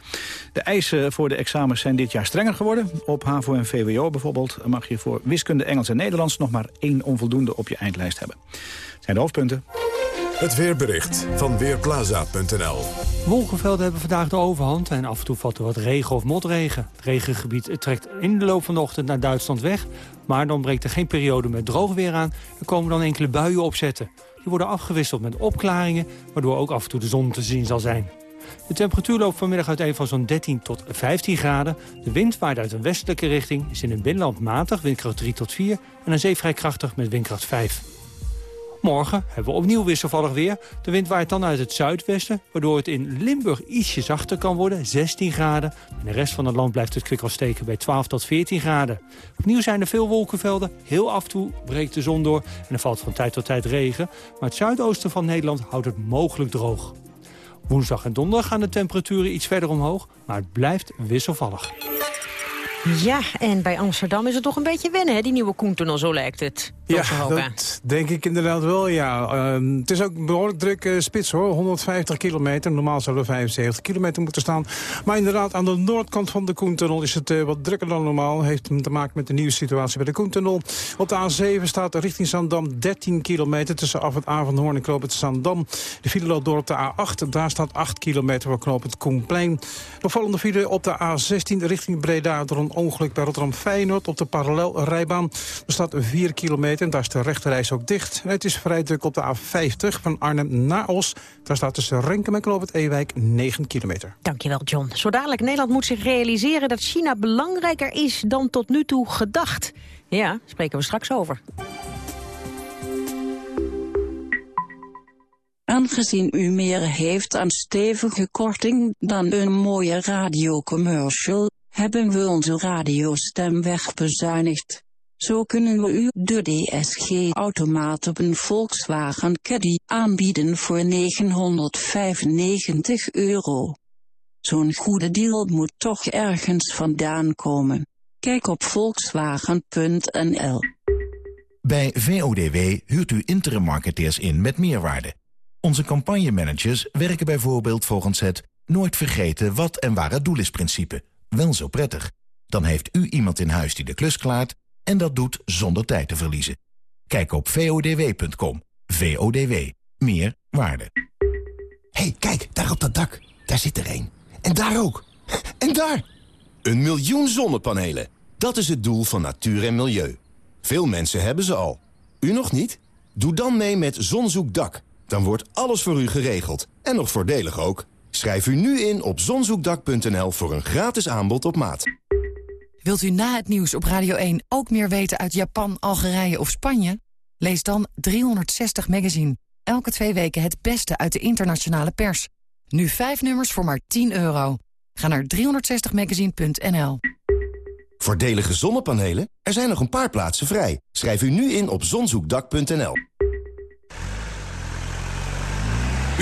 S4: De eisen voor de examens zijn dit jaar strenger geworden. Op HAVO en VWO bijvoorbeeld mag je voor wiskunde, Engels en Nederlands... nog maar één onvoldoende op je eindlijst hebben. Dat zijn de hoofdpunten.
S36: Het weerbericht van Weerplaza.nl
S26: Wolkenvelden hebben vandaag de overhand en af en toe valt er wat regen of motregen. Het regengebied trekt in de loop van de ochtend naar Duitsland weg... maar dan breekt er geen periode met droog weer aan... en komen dan enkele buien opzetten. Die worden afgewisseld met opklaringen... waardoor ook af en toe de zon te zien zal zijn. De temperatuur loopt vanmiddag uiteen van zo'n 13 tot 15 graden. De wind waait uit een westelijke richting, is in het binnenland matig, windkracht 3 tot 4... en een zee vrij krachtig met windkracht 5. Morgen hebben we opnieuw wisselvallig weer. De wind waait dan uit het zuidwesten, waardoor het in Limburg ietsje zachter kan worden, 16 graden. In de rest van het land blijft het kwik steken bij 12 tot 14 graden. Opnieuw zijn er veel wolkenvelden, heel af en toe breekt de zon door en er valt van tijd tot tijd regen. Maar het zuidoosten van Nederland houdt het mogelijk droog. Woensdag en donderdag gaan de temperaturen iets verder omhoog, maar het blijft wisselvallig.
S2: Ja, en bij Amsterdam is het toch een beetje wennen, hè? Die nieuwe Koentunnel, zo lijkt het.
S37: Ja, dat denk ik inderdaad wel, ja. Ehm, het is ook behoorlijk druk uh, spits, hoor. 150 kilometer. Normaal zou er 75 kilometer moeten staan. Maar inderdaad, aan de noordkant van de Koentunnel is het uh, wat drukker dan normaal. Heeft te maken met de nieuwe situatie bij de Koentunnel. Op de A7 staat richting Zandam 13 kilometer... tussen af het Avondhoorn en Knoop het Zandam. De file loopt door op de A8. Daar staat 8 kilometer voor Knoop het Koenplein. Opvallende file op de A16 richting Breda... door een ongeluk bij Rotterdam-Feyenoord op de parallelrijbaan. Er staat 4 kilometer en daar is de rechterreis ook dicht. Het is vrij druk op de A50 van Arnhem naar Os. Daar staat tussen Renkum en het Ewijk 9 kilometer.
S2: Dankjewel, John. Zo dadelijk, Nederland moet zich realiseren dat China belangrijker is dan tot nu toe gedacht. Ja, spreken we straks over.
S38: Aangezien u meer heeft aan stevige korting dan een mooie radiocommercial, hebben we onze radiostem wegbezuinigd. Zo kunnen we u de DSG-automaat op een Volkswagen Caddy aanbieden voor 995 euro. Zo'n goede deal moet toch ergens vandaan komen. Kijk op volkswagen.nl.
S10: Bij VODW huurt u interim marketeers in met meerwaarde. Onze campagnemanagers werken bijvoorbeeld volgens het... nooit vergeten wat en waar het doel is principe. Wel zo prettig. Dan heeft u iemand in huis die de klus klaart... en dat doet zonder tijd te verliezen. Kijk op vodw.com. VODW. Meer waarde.
S39: hey, kijk, daar op dat dak. Daar zit er een. En daar ook. En daar!
S40: Een miljoen zonnepanelen. Dat is het doel van natuur en milieu. Veel mensen hebben ze al. U nog niet? Doe dan mee met Zonzoekdak. Dan wordt alles voor u geregeld. En nog voordelig ook. Schrijf u nu in op zonzoekdak.nl voor een gratis aanbod op maat.
S41: Wilt u na het nieuws op Radio 1 ook meer weten uit Japan, Algerije of Spanje? Lees dan 360 Magazine. Elke twee weken het beste uit de internationale pers. Nu vijf nummers voor maar 10 euro. Ga naar 360magazine.nl.
S42: Voordelige zonnepanelen? Er zijn nog een paar plaatsen vrij. Schrijf u nu in op zonzoekdak.nl.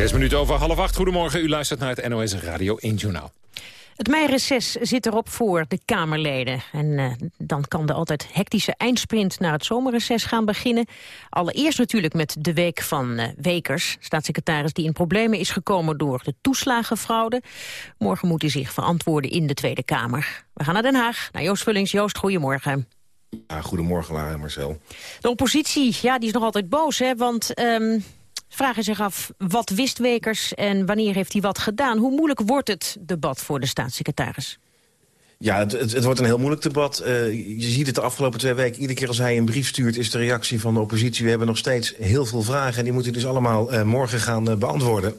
S3: Zes minuten over half acht. Goedemorgen, u luistert naar het NOS Radio 1 Journaal.
S2: Het meireces zit erop voor de Kamerleden. En uh, dan kan de altijd hectische eindsprint naar het zomerreces gaan beginnen. Allereerst natuurlijk met de week van uh, Wekers, staatssecretaris die in problemen is gekomen door de toeslagenfraude. Morgen moet hij zich verantwoorden in de Tweede Kamer. We gaan naar Den Haag, naar Joost Vullings. Joost, goedemorgen.
S43: Ja, goedemorgen, Lara en Marcel.
S2: De oppositie, ja, die is nog altijd boos, hè, want... Um, vragen zich af, wat wist Wekers en wanneer heeft hij wat gedaan? Hoe moeilijk wordt het debat voor de staatssecretaris?
S43: Ja, het, het, wordt een heel moeilijk debat. Uh, je ziet het de afgelopen twee weken. Iedere keer als hij een brief stuurt is de reactie van de oppositie. We hebben nog steeds heel veel vragen en die moeten dus allemaal uh, morgen gaan uh, beantwoorden. [clears throat]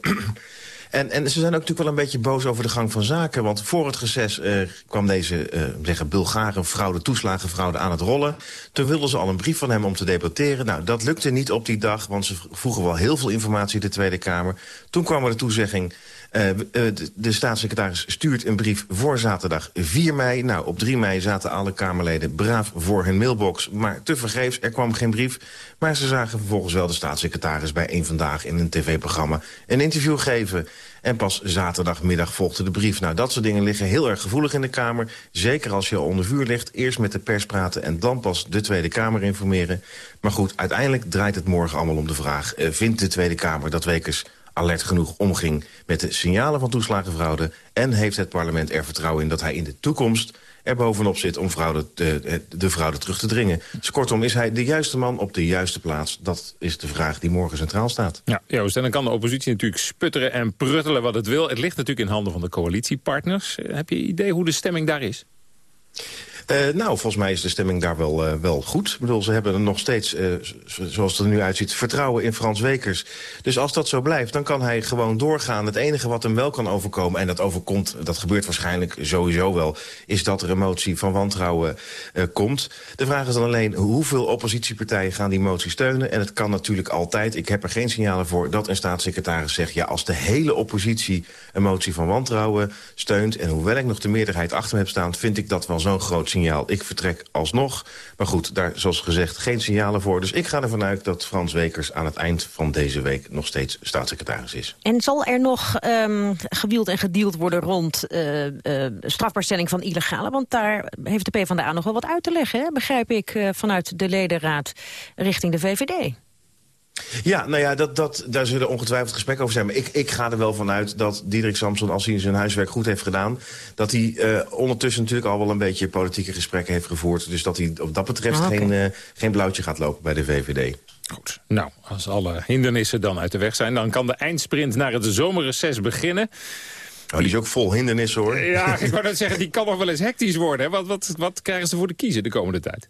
S43: En, en ze zijn ook natuurlijk wel een beetje boos over de gang van zaken. Want voor het reces uh, kwam deze uh, zeggen Bulgaren fraude, toeslagenfraude aan het rollen. Toen wilden ze al een brief van hem om te debatteren. Nou, dat lukte niet op die dag, want ze vroegen wel heel veel informatie in de Tweede Kamer. Toen kwam er de toezegging... Uh, de, de staatssecretaris stuurt een brief voor zaterdag 4 mei. Nou, op 3 mei zaten alle Kamerleden braaf voor hun mailbox. Maar tevergeefs, er kwam geen brief. Maar ze zagen vervolgens wel de staatssecretaris bij één Vandaag... in een tv-programma een interview geven. En pas zaterdagmiddag volgde de brief. Nou, dat soort dingen liggen heel erg gevoelig in de Kamer. Zeker als je al onder vuur ligt. Eerst met de pers praten en dan pas de Tweede Kamer informeren. Maar goed, uiteindelijk draait het morgen allemaal om de vraag... Uh, vindt de Tweede Kamer dat Wekers alert genoeg omging met de signalen van toeslagenfraude... en heeft het parlement er vertrouwen in dat hij in de toekomst er bovenop zit om fraude de, de fraude terug te dringen. Dus kortom, is hij de juiste man op de juiste plaats? Dat is de vraag die morgen centraal staat.
S3: Ja, Joost, en dan kan de oppositie natuurlijk sputteren en pruttelen wat het wil. Het ligt natuurlijk in handen van de coalitiepartners. Heb je idee hoe de stemming daar is?
S43: Uh, nou, volgens mij is de stemming daar wel, uh, wel goed. Ik bedoel, ze hebben nog steeds, uh, zoals het er nu uitziet, vertrouwen in Frans Wekers. Dus als dat zo blijft, dan kan hij gewoon doorgaan. Het enige wat hem wel kan overkomen, en dat overkomt, dat gebeurt waarschijnlijk sowieso wel, is dat er een motie van wantrouwen komt. De vraag is dan alleen, hoeveel oppositiepartijen gaan die motie steunen? En het kan natuurlijk altijd, ik heb er geen signalen voor, dat een staatssecretaris zegt, ja, als de hele oppositie een motie van wantrouwen steunt, en hoewel ik nog de meerderheid achter me heb staan, vind ik dat wel zo'n groot signaal. Ik vertrek alsnog. Maar goed, daar zoals gezegd geen signalen voor. Dus ik ga ervan uit dat Frans Wekers aan het eind van deze week... nog steeds staatssecretaris is.
S2: En zal er nog um, gewield en gedeeld worden rond uh, strafbaarstelling van illegale? Want daar heeft de PvdA nog wel wat uit te leggen, hè? begrijp ik, uh, vanuit de ledenraad richting de VVD.
S43: Ja, nou ja, dat, dat, daar zullen ongetwijfeld gesprekken over zijn. Maar ik, ik ga er wel vanuit dat Diederik Samson, als hij zijn huiswerk goed heeft gedaan... dat hij uh, ondertussen natuurlijk al wel een beetje politieke gesprekken heeft gevoerd. Dus dat hij op dat betreft ah, okay. geen, uh, geen blauwtje gaat lopen bij de VVD.
S3: Goed. Nou, als alle hindernissen dan uit de weg zijn... dan kan de eindsprint naar het zomerreces beginnen.
S43: Oh, die is ook vol hindernissen, hoor.
S3: Ja, ik wou net zeggen, die kan nog wel eens hectisch worden. Hè? Wat, wat, wat krijgen ze voor de kiezen de komende tijd?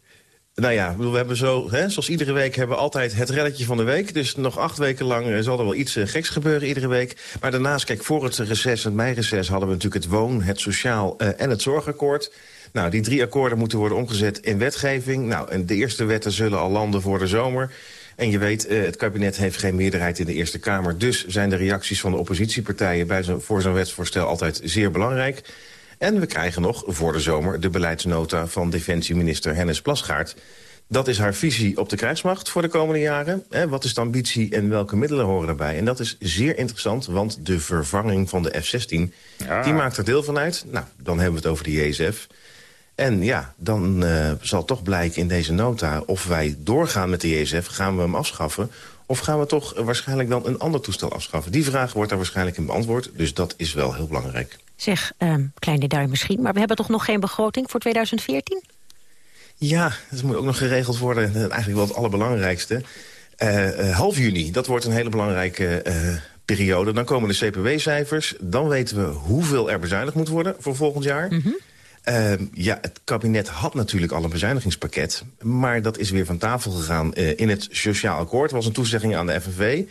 S43: Nou ja, we hebben zo, hè, zoals iedere week hebben we altijd het reddetje van de week. Dus nog acht weken lang uh, zal er wel iets uh, geks gebeuren iedere week. Maar daarnaast, kijk, voor het reces, het meireces... hadden we natuurlijk het woon, het sociaal uh, en het zorgakkoord. Nou, die drie akkoorden moeten worden omgezet in wetgeving. Nou, en de eerste wetten zullen al landen voor de zomer. En je weet, het kabinet heeft geen meerderheid in de Eerste Kamer. Dus zijn de reacties van de oppositiepartijen bij voor zo'n wetsvoorstel altijd zeer belangrijk. En we krijgen nog voor de zomer de beleidsnota van defensieminister Hennis Plasgaard. Dat is haar visie op de krijgsmacht voor de komende jaren. Wat is de ambitie en welke middelen horen daarbij? En dat is zeer interessant, want de vervanging van de F-16... Ja. die maakt er deel van uit. Nou, dan hebben we het over de JSF. En ja, dan uh, zal toch blijken in deze nota... of wij doorgaan met de JSF, gaan we hem afschaffen... Of gaan we toch waarschijnlijk dan een ander toestel afschaffen? Die vraag wordt daar waarschijnlijk in beantwoord. Dus dat is wel heel belangrijk.
S2: Zeg, um, klein detail misschien, maar we hebben toch nog geen begroting voor 2014?
S43: Ja, dat moet ook nog geregeld worden. Eigenlijk wel het allerbelangrijkste. half juni, dat wordt een hele belangrijke periode. Dan komen de CPW-cijfers. Dan weten we hoeveel er bezuinigd moet worden voor volgend jaar. Ehm, ja, het kabinet had natuurlijk al een bezuinigingspakket. Maar dat is weer van tafel gegaan in het sociaal akkoord. Er was een toezegging aan de FNV.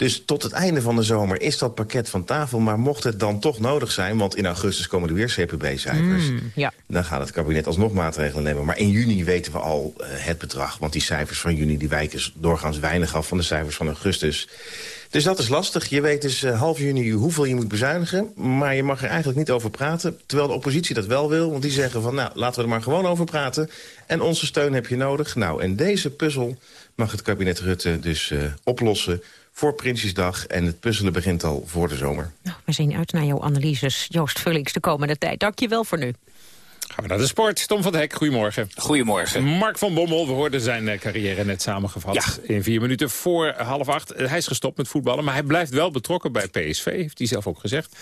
S43: Dus tot het einde van de zomer is dat pakket van tafel. Maar mocht het dan toch nodig zijn... want in augustus komen er weer CPB-cijfers...
S2: Mm, ja.
S43: dan gaat het kabinet alsnog maatregelen nemen. Maar in juni weten we al uh, het bedrag. Want die cijfers van juni die wijken doorgaans weinig af... van de cijfers van augustus. Dus dat is lastig. Je weet dus uh, half juni hoeveel je moet bezuinigen. Maar je mag er eigenlijk niet over praten. Terwijl de oppositie dat wel wil. Want die zeggen van nou, laten we er maar gewoon over praten. En onze steun heb je nodig. Nou, en deze puzzel mag het kabinet Rutte dus uh, oplossen voor Prinsjesdag. En het puzzelen begint al voor de zomer.
S2: Nou, we zien uit naar jouw analyses, Joost Vullings, de komende tijd. Dank je wel voor nu.
S3: Gaan we naar de sport. Tom van Hek, goedemorgen.
S44: Goedemorgen.
S3: Mark van Bommel, we hoorden zijn eh, carrière net samengevat. Ja. In vier minuten voor half acht. Hij is gestopt met voetballen, maar hij blijft wel betrokken bij PSV. Heeft hij zelf ook gezegd.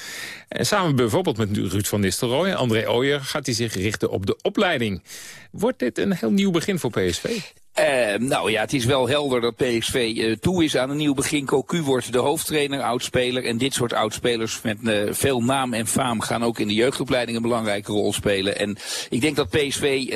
S3: En samen bijvoorbeeld met Ruud van Nistelrooy en André Ooyer... gaat hij zich richten op de opleiding. Wordt dit een heel nieuw begin voor PSV?
S44: Uh, nou ja, het is wel helder dat PSV uh, toe is aan een nieuw begin. Cocu wordt de hoofdtrainer, oudspeler. En dit soort oudspelers met uh, veel naam en faam gaan ook in de jeugdopleiding een belangrijke rol spelen. En ik denk dat PSV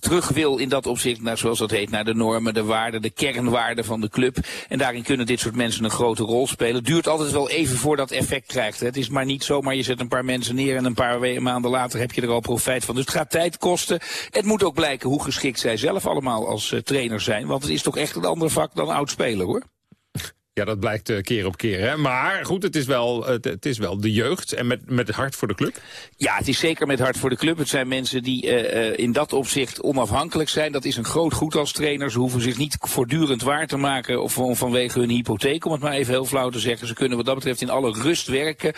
S44: terug wil in dat opzicht, naar, zoals dat heet, naar de normen, de waarden, de kernwaarden van de club. En daarin kunnen dit soort mensen een grote rol spelen. Duurt altijd wel even voor dat effect krijgt. Hè. Het is maar niet zomaar je zet een paar mensen neer en een paar maanden later heb je er al profijt van. Dus het gaat tijd kosten. Het moet ook blijken hoe geschikt zij zelf allemaal als trainer trainer zijn. Want het is toch echt een ander vak dan oud speler hoor.
S3: Ja, dat blijkt uh, keer op keer. Hè? Maar goed, het is wel, het, is wel de jeugd en met, met hart voor de club.
S44: Ja, het is zeker met hart voor de club. Het zijn mensen die uh, uh, in dat opzicht onafhankelijk zijn. Dat is een groot goed als trainer. Ze hoeven zich niet voortdurend waar te maken of van, vanwege hun hypotheek, om het maar even heel flauw te zeggen. Ze kunnen wat dat betreft in alle rust werken.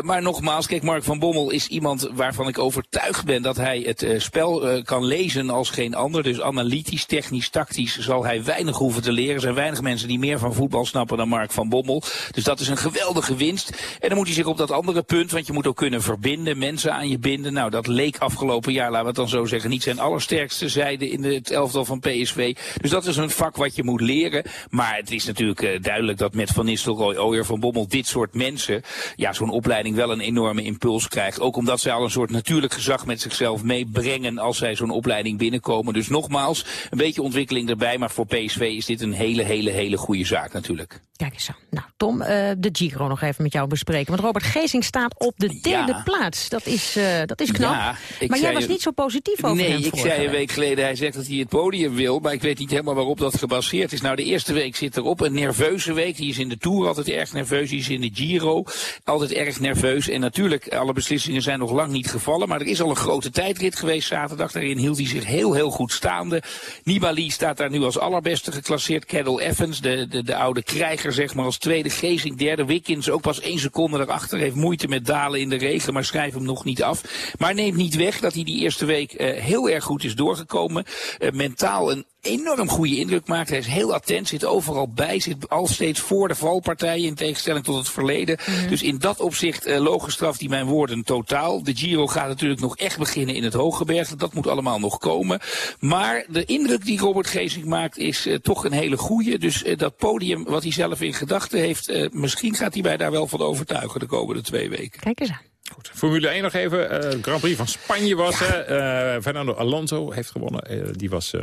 S44: maar nogmaals, kijk, Mark van Bommel is iemand waarvan ik overtuigd ben dat hij het spel kan lezen als geen ander. Dus analytisch, technisch, tactisch zal hij weinig hoeven te leren. Er zijn weinig mensen die meer van voetbal snappen dan Mark van Bommel. Dus dat is een geweldige winst. En dan moet hij zich op dat andere punt, want je moet ook kunnen verbinden, mensen aan je binden. Nou, dat leek afgelopen jaar, laten we het dan zo zeggen, niet zijn allersterkste zijde in het elftal van PSV. Dus dat is een vak wat je moet leren. Maar het is natuurlijk uh, duidelijk dat met Van Nistelrooy, Ooyer, Van Bommel, dit soort mensen, ja, zo'n opleiding wel een enorme impuls krijgt. Ook omdat zij al een soort natuurlijk gezag met zichzelf meebrengen als zij zo'n opleiding binnenkomen. Dus nogmaals, een beetje ontwikkeling erbij. Maar voor PSV is dit een hele, hele, hele goede zaak natuurlijk.
S2: Kijk eens aan. Nou, Tom, uh, de Giro nog even met jou bespreken. Want Robert Gezing staat op de derde ja. plaats. Dat is, uh, dat is knap. Ja, maar jij was niet zo positief over
S44: nee,
S2: hem
S44: ik zei een week geleden, hij zegt dat hij het podium wil. Maar ik weet niet helemaal waarop dat gebaseerd is. Nou, de eerste week zit erop. Een nerveuze week. Die is in de Tour altijd erg nerveus. Die is in de Giro altijd erg nerveus. En natuurlijk, alle beslissingen zijn nog lang niet gevallen. Maar er is al een grote tijdrit geweest zaterdag. Daarin hield hij zich heel, heel goed staande. Nibali staat daar nu als allerbeste geclasseerd. Cadel Evans, de, de, de oude krijger zeg maar als tweede. Gezing derde. Wickens ook pas één seconde erachter. Heeft moeite met dalen in de regen, maar schrijft hem nog niet af. Maar neemt niet weg dat hij die eerste week uh, heel erg goed is doorgekomen. Uh, mentaal een enorm goede indruk maakt. Hij is heel attent, zit overal bij, zit al steeds voor de valpartijen in tegenstelling tot het verleden. Mm -hmm. Dus in dat opzicht uh, logisch die mijn woorden totaal. De Giro gaat natuurlijk nog echt beginnen in het Hooggebergte. Dat moet allemaal nog komen. Maar de indruk die Robert Geesink maakt is uh, toch een hele goede. Dus uh, dat podium wat hij zelf in gedachten heeft, misschien gaat hij mij daar wel van overtuigen de komende twee weken.
S2: Kijk eens aan.
S3: Goed. Formule 1 nog even. Uh, Grand Prix van Spanje was ja. uh, Fernando Alonso heeft gewonnen. Uh, die was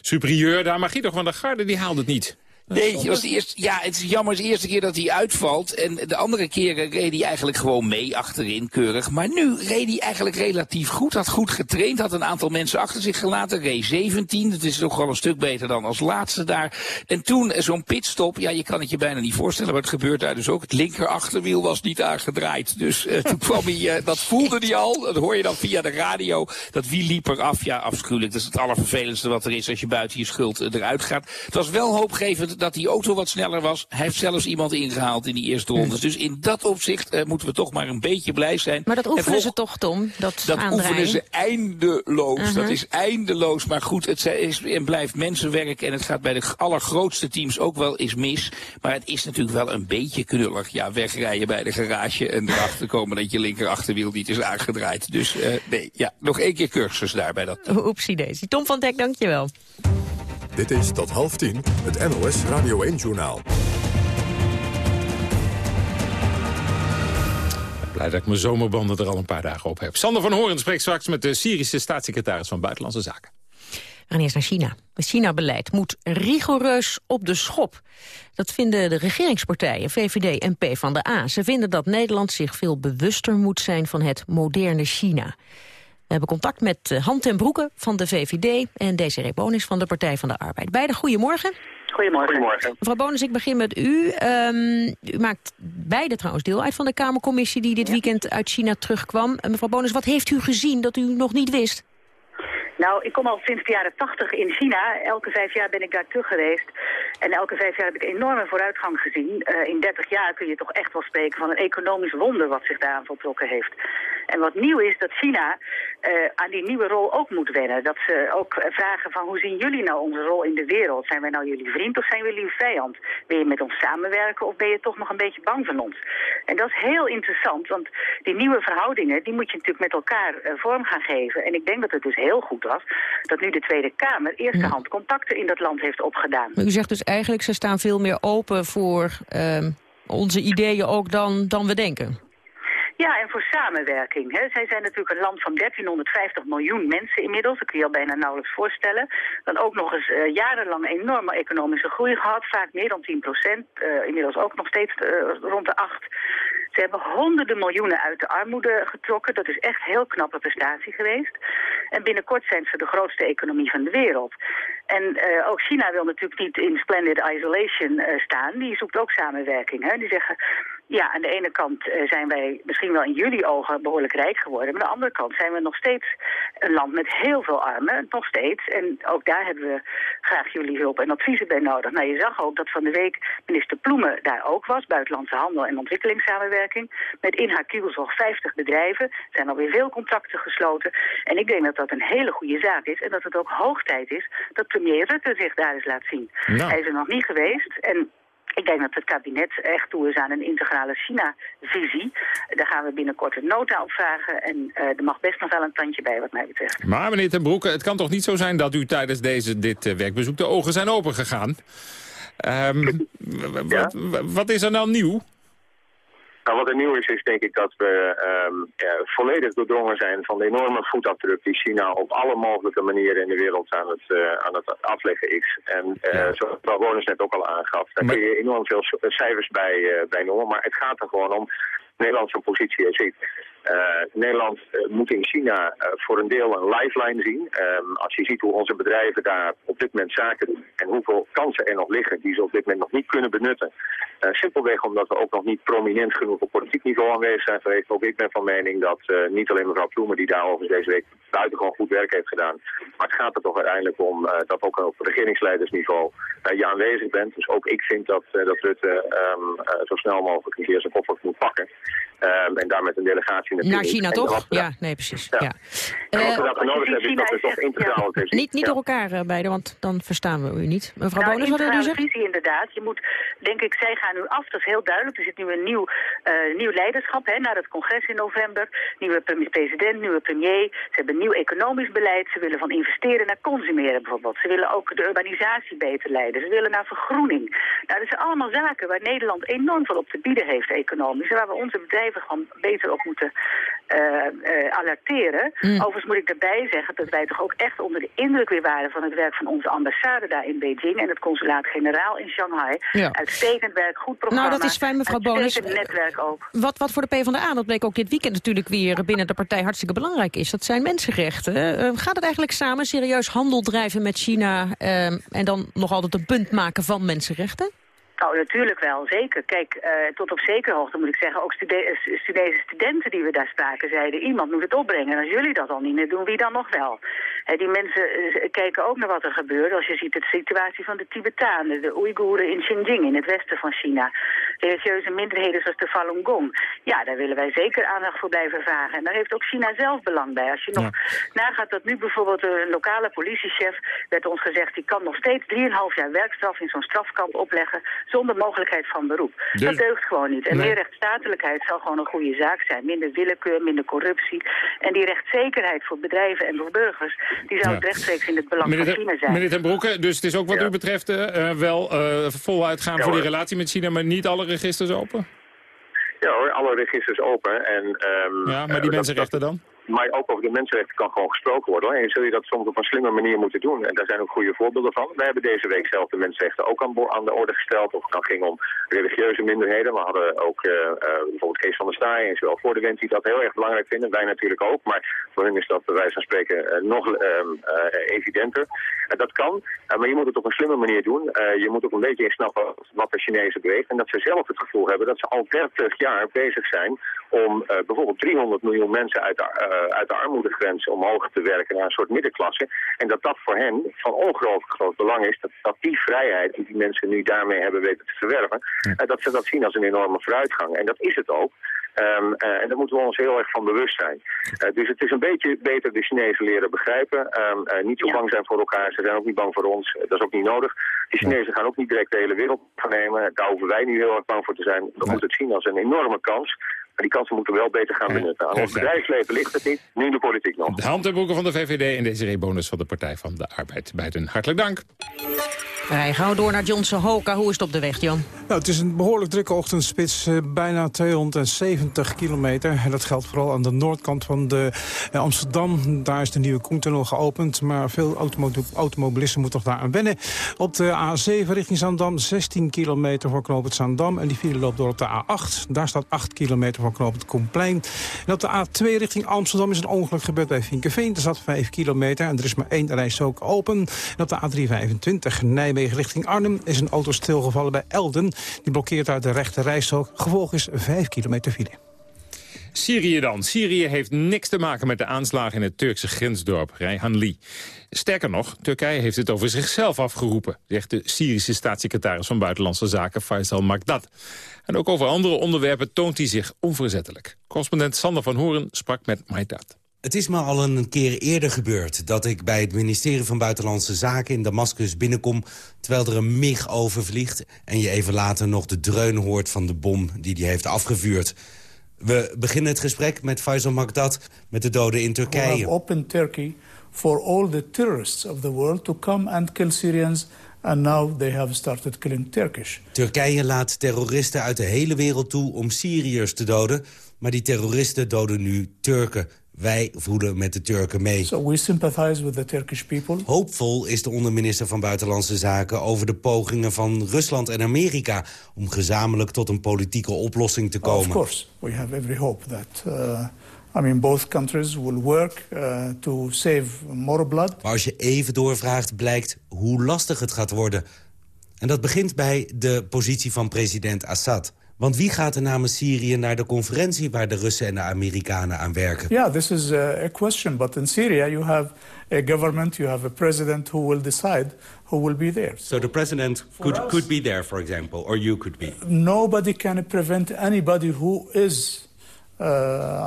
S3: superieur daar. Maar Guido van der Garde die haalde het niet.
S44: Nee, het was de eerste, ja, het is jammer, het de eerste keer dat hij uitvalt. En de andere keren reed hij eigenlijk gewoon mee achterin, keurig. Maar nu reed hij eigenlijk relatief goed. Had goed getraind, had een aantal mensen achter zich gelaten. Reed 17, dat is toch wel een stuk beter dan als laatste daar. En toen zo'n pitstop, ja, je kan het je bijna niet voorstellen. Maar het gebeurt daar dus ook. Het linker achterwiel was niet aangedraaid. Dus uh, toen [laughs] kwam hij, uh, dat voelde hij al. Dat hoor je dan via de radio. Dat wiel liep eraf. Ja, afschuwelijk. Dat is het allervervelendste wat er is als je buiten je schuld eruit gaat. Het was wel hoopgevend dat die auto wat sneller was. Hij heeft zelfs iemand ingehaald in die eerste rondes. Dus in dat opzicht uh, moeten we toch maar een beetje blij zijn.
S2: Maar dat oefenen ze toch, Tom? Dat,
S44: dat oefenen ze eindeloos. Uh -huh. Dat is eindeloos. Maar goed, het is en blijft mensenwerk. En het gaat bij de allergrootste teams ook wel eens mis. Maar het is natuurlijk wel een beetje knullig. Ja, wegrijden bij de garage en erachter komen dat je linker achterwiel niet is aangedraaid. Dus uh, nee, ja, nog één keer cursus daar bij dat. [laughs]
S2: Oepsie daisy. Tom van Dek, dankjewel.
S36: Dit is tot half tien het NOS Radio 1-journaal.
S3: Blij dat ik mijn zomerbanden er al een paar dagen op heb. Sander van Horen spreekt straks met de Syrische staatssecretaris van Buitenlandse Zaken.
S2: We gaan eerst naar China. Het China-beleid moet rigoureus op de schop. Dat vinden de regeringspartijen VVD en PvdA. Ze vinden dat Nederland zich veel bewuster moet zijn van het moderne China. We hebben contact met eh, Han ten Broeke van de VVD en Desiree Bonis van de Partij van de Arbeid. Beide goedemorgen.
S45: Goedemorgen. Goedemorgen.
S2: Mevrouw Bonus, ik begin met u. Ehm, u maakt beide trouwens deel uit van de Kamercommissie die dit weekend uit China terugkwam. En mevrouw Bonus, wat heeft u gezien dat u nog niet wist?
S45: Nou, ik kom al sinds de jaren tachtig in China. Elke vijf jaar ben ik daar terug geweest. En elke vijf jaar heb ik enorme vooruitgang gezien. Uh, in dertig jaar kun je toch echt wel spreken van een economisch wonder wat zich daaraan voltrokken heeft. En wat nieuw is dat China uh, aan die nieuwe rol ook moet wennen. Dat ze ook vragen van hoe zien jullie nou onze rol in de wereld? Zijn wij nou jullie vriend of zijn jullie vijand? Wil je met ons samenwerken of ben je toch nog een beetje bang van ons? En dat is heel interessant, want die nieuwe verhoudingen... die moet je natuurlijk met elkaar uh, vorm gaan geven. En ik denk dat het dus heel goed was dat nu de Tweede Kamer eerste hand contacten in dat land heeft opgedaan.
S2: Maar u zegt dus eigenlijk, ze staan veel meer open voor uh, onze ideeën ook dan, dan we denken.
S45: Ja, en voor samenwerking. Hè. Zij zijn natuurlijk een land van 1350 miljoen mensen inmiddels. Dat kun je al bijna nauwelijks voorstellen. Dan ook nog eens uh, jarenlang enorme economische groei gehad. Vaak meer dan 10 procent. Uh, inmiddels ook nog steeds uh, rond de 8. Ze hebben honderden miljoenen uit de armoede getrokken. Dat is echt heel knappe prestatie geweest. En binnenkort zijn ze de grootste economie van de wereld. En ook China wil natuurlijk niet in splendid isolation staan. Die zoekt ook samenwerking. Hè. Die zeggen, ja, aan de ene kant uh, zijn wij misschien wel in jullie ogen behoorlijk rijk geworden. Maar aan de andere kant zijn we nog steeds een land met heel veel armen. Nog steeds. En ook daar hebben we graag jullie hulp en adviezen bij nodig. Nou, je zag ook dat van de week minister Ploemen daar ook was. Buitenlandse handel en ontwikkelingssamenwerking. Met in haar kielzog 50 bedrijven. Er zijn alweer veel contracten gesloten. En ik denk dat dat een hele goede zaak is. En dat het ook hoog tijd is dat premier Rutte zich daar eens laat zien. Nou. Hij is er nog niet geweest. En ik denk dat het kabinet echt toe is aan een integrale China-visie. Daar gaan we binnenkort een nota op vragen. En uh, er mag best nog wel een tandje bij wat mij betreft.
S3: Maar meneer Ten Broeke, het kan toch niet zo zijn dat u tijdens deze, dit uh, werkbezoek de ogen zijn opengegaan? Um, [laughs] ja? Wat is er nou nieuw?
S46: Nou, wat er nieuw is, is denk ik dat we um, ja, volledig doordrongen zijn van de enorme voetafdruk die China op alle mogelijke manieren in de wereld aan het, uh, aan het afleggen is. En uh, ja. zoals Bonus net ook al aangaf, daar maar... kun je enorm veel cijfers bij, uh, bij noemen. Maar het gaat er gewoon om Nederland zijn positie is ziet. Uh, Nederland uh, moet in China uh, voor een deel een lifeline zien. Um, als je ziet hoe onze bedrijven daar op dit moment zaken doen en hoeveel kansen er nog liggen die ze op dit moment nog niet kunnen benutten. simpelweg omdat we ook nog niet prominent genoeg op politiek niveau aanwezig zijn geweest. Ook ik ben van mening dat niet alleen mevrouw Ploemen die daar overigens deze week buitengewoon goed werk heeft gedaan. Maar het gaat er toch uiteindelijk om dat ook op regeringsleidersniveau je aanwezig bent. Dus ook ik vind dat, dat Rutte um, zo snel mogelijk een keer zijn koffer moet pakken. Um, en daar met een delegatie
S2: naar China, toch? Ja, nee, precies. Ja. ja.
S46: En wat we daarvoor nodig hebben is dat we toch integraal
S2: ja. Niet, niet door elkaar uh, beiden, want dan verstaan we u niet. Mevrouw nou, Bonus, wat wil u zeggen?
S45: visie inderdaad. Je moet, denk ik, zij gaan nu af, dat is heel duidelijk. Er zit nu een nieuw, uh, nieuw leiderschap hè, naar het congres in november. Nieuwe president, nieuwe premier. Ze hebben nieuw economisch beleid. Ze willen van investeren naar consumeren bijvoorbeeld. Ze willen ook de urbanisatie beter leiden. Ze willen naar vergroening. Nou, dat zijn allemaal zaken waar Nederland enorm veel op te bieden heeft economisch. En waar we onze bedrijven gewoon beter op moeten alerteren. Mm. Overigens moet ik daarbij zeggen dat wij toch ook echt onder de indruk weer waren van het werk van onze ambassade daar in Beijing en het consulaat-generaal in Shanghai. Ja. Uitstekend werk, goed programma.
S2: Nou, dat is fijn, mevrouw Bonus.
S45: netwerk ook.
S2: Wat, wat voor de PvdA, dat bleek ook dit weekend natuurlijk weer binnen de partij hartstikke belangrijk is. Dat zijn mensenrechten. Uh, gaat het eigenlijk samen serieus handel drijven met China en dan nog altijd een punt maken van mensenrechten?
S45: Nou, natuurlijk wel, zeker. Kijk, uh, tot op zekere hoogte moet ik zeggen, ook Studese studenten die we daar spraken zeiden, iemand moet het opbrengen. En als jullie dat al niet meer doen, wie dan nog wel? He, die mensen uh, kijken ook naar wat er gebeurt. Als je ziet de situatie van de Tibetanen, de Oeigoeren in Xinjiang, in het westen van China. Religieuze minderheden zoals de Falun Gong. Ja, daar willen wij zeker aandacht voor blijven vragen. En daar heeft ook China zelf belang bij. Als je nog ja. nagaat dat nu bijvoorbeeld een lokale politiechef, werd ons gezegd, die kan nog steeds 3,5 jaar werkstraf in zo'n strafkamp opleggen zonder mogelijkheid van beroep.
S3: Dus-
S45: Dat deugt gewoon niet. En
S3: Nee.
S45: meer rechtsstatelijkheid zou gewoon een goede zaak zijn. Minder willekeur, minder corruptie. En die rechtszekerheid voor bedrijven en voor burgers... die zou
S3: Ja.
S45: rechtstreeks in het belang
S3: Meneer,
S45: van China zijn.
S3: meneer Ten Broeke, dus het is ook wat u betreft eh, eh, wel eh, voluit gaan
S46: Ja,
S3: voor die relatie met China, maar niet alle registers open?
S46: Ja hoor, alle registers open. En, ehm,
S3: Ja, maar die
S46: dat-
S3: mensenrechten dan?
S46: Maar ook over de mensenrechten kan gewoon gesproken worden. hoor. En zul je dat soms op een slimme manier moeten doen. En daar zijn ook goede voorbeelden van. Wij hebben deze week zelf de mensenrechten ook aan, aan de orde gesteld. Of het dan ging om religieuze minderheden. We hadden ook eh, eh, bijvoorbeeld Kees van der Staaij en zowel voor de Wind die dat heel erg belangrijk vinden. Wij natuurlijk ook. Maar voor hun is dat bij wijze van spreken eh, nog evidenter. En dat kan, maar je moet het op een slimme manier doen. Je moet ook een beetje snappen wat de Chinezen beweegt. En dat ze zelf het gevoel hebben dat ze al 30 jaar bezig zijn om bijvoorbeeld 300 miljoen mensen uit de, uit de armoedegrens omhoog te werken naar een soort middenklasse. En dat dat voor hen van ongelooflijk groot belang is. Dat, dat die vrijheid die die mensen nu daarmee hebben weten te verwerven, eh, dat ze dat zien als een enorme vooruitgang. En dat is het ook. Ehm, eh, en daar moeten we ons heel erg van bewust zijn. Eh, dus het is een beetje beter de Chinezen leren begrijpen. Ehm, eh, niet zo bang zijn voor elkaar. Ze zijn ook niet bang voor ons. Eh, dat is ook niet nodig. De Chinezen gaan ook niet direct de hele wereld vernemen. Daar hoeven wij niet heel erg bang voor te zijn. We moeten het zien als een enorme kans. Maar die kansen moeten we wel beter gaan benutten. Aan ons bedrijfsleven ligt het niet. Nu in de politiek nog.
S3: De hand en broeken van de VVD en deze bonus van de Partij van de Arbeid. Beiden hartelijk dank.
S2: Wij gaan door naar Johnson Hoka. Hoe is het op de weg, Jan?
S37: Nou, het is een behoorlijk drukke ochtendspits, eh, bijna 270 kilometer. En dat geldt vooral aan de noordkant van de, eh, Amsterdam. Daar is de nieuwe Koentunnel geopend, maar veel automo automobilisten moeten nog daar aan wennen. Op de A7 richting Zaandam, 16 kilometer voor knooppunt Zaandam. En die file loopt door op de A8. Daar staat 8 kilometer voor knooppunt Koenplein. En de A2 richting Amsterdam is een ongeluk gebeurd bij Vinkenveen. Er zat 5 kilometer en er is maar één rijstrook open. En op de A325 Nijmegen richting Arnhem is een auto stilgevallen bij Elden. Die blokkeert uit de rechte rijstrook. Gevolg is 5 kilometer file.
S3: Syrië dan. Syrië heeft niks te maken met de aanslagen in het Turkse grensdorp Reyhanli. Sterker nog, Turkije heeft het over zichzelf afgeroepen... zegt de Syrische staatssecretaris van Buitenlandse Zaken Faisal Magdad. En ook over andere onderwerpen toont hij zich onverzettelijk. Correspondent Sander van Horen sprak met Magdad.
S47: Het is me al een keer eerder gebeurd dat ik bij het ministerie van Buitenlandse Zaken in Damascus binnenkom terwijl er een MIG overvliegt en je even later nog de dreun hoort van de bom die hij heeft afgevuurd. We beginnen het gesprek met Faisal Magdad met de doden in Turkije.
S48: opened Turkey for all the terrorists of the world to come and kill Syrians. And now they have started killing Turkish.
S47: Turkije laat terroristen uit de hele wereld toe om Syriërs te doden, maar die terroristen doden nu Turken. Wij voelen met de Turken mee.
S48: So we sympathize with the Turkish people.
S47: Hoopvol is de onderminister van Buitenlandse Zaken over de pogingen van Rusland en Amerika om gezamenlijk tot een politieke oplossing te
S48: Of
S47: komen.
S48: course, we have every hope that, uh, I mean, both countries will work uh, to save more blood.
S47: Maar als je even doorvraagt, blijkt hoe lastig het gaat worden. En dat begint bij de positie van president Assad. Want wie gaat er namens Syrië naar de conferentie waar de Russen en de Amerikanen aan werken?
S48: Yeah, this is uh, a question. But in Syria, you have a government, you have a president who will decide who will be there.
S49: So the president could, could be there, for example, or you could be.
S48: Nobody can prevent anybody who is, uh,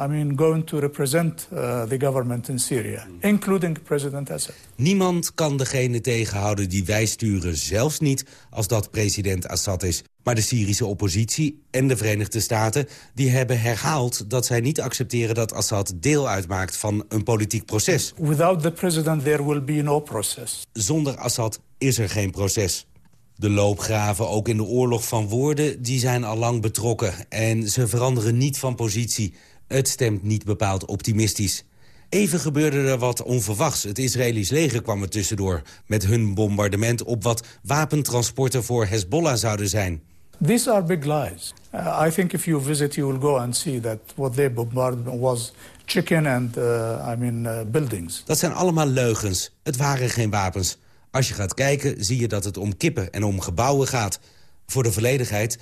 S48: I mean, going to represent uh, the government in Syria, including President Assad.
S47: Niemand kan degene tegenhouden die wij sturen, zelfs niet als dat president Assad is. Maar de Syrische oppositie en de Verenigde Staten... die hebben herhaald dat zij niet accepteren dat Assad deel uitmaakt van een politiek proces.
S48: Without the president, there will be no process.
S47: Zonder Assad is er geen proces. De loopgraven, ook in de oorlog van woorden, die zijn al lang betrokken. En ze veranderen niet van positie. Het stemt niet bepaald optimistisch. Even gebeurde er wat onverwachts. Het Israëlisch leger kwam er tussendoor... met hun bombardement op wat wapentransporten voor Hezbollah zouden zijn.
S48: These are big lies. Uh, I think if you visit, you will go and see that what they bombarded was chicken and, uh, I mean, uh, buildings.
S47: Dat zijn allemaal leugens. Het waren geen wapens. Als je gaat kijken, zie je dat het om kippen en om gebouwen gaat. Voor de volledigheid,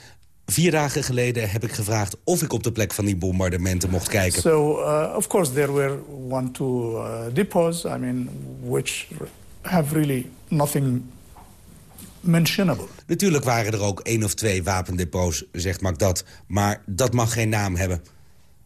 S47: vier dagen geleden heb ik gevraagd... of ik op de plek van die bombardementen mocht kijken.
S48: So, uh, of course, there were one, two uh, depots, I mean, which have really nothing mentionable.
S47: Natuurlijk waren er ook één of twee wapendepots, zegt Magdad. Maar dat mag geen naam hebben.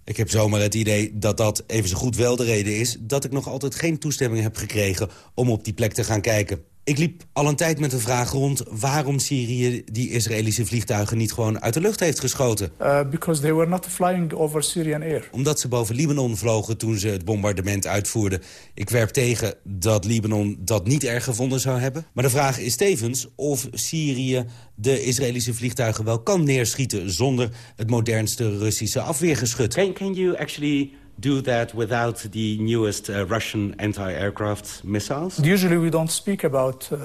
S47: Ik heb zomaar het idee dat dat even zo goed wel de reden is... dat ik nog altijd geen toestemming heb gekregen om op die plek te gaan kijken. Ik liep al een tijd met de vraag rond waarom Syrië die Israëlische vliegtuigen niet gewoon uit de lucht heeft geschoten.
S48: Uh, because they were not flying over Syrian air.
S47: Omdat ze boven Libanon vlogen toen ze het bombardement uitvoerden. Ik werp tegen dat Libanon dat niet erg gevonden zou hebben. Maar de vraag is tevens of Syrië de Israëlische vliegtuigen wel kan neerschieten... zonder het modernste Russische afweergeschut.
S49: Can, can you actually do that without the newest uh, Russian anti-aircraft missiles?
S48: Usually we don't speak about uh,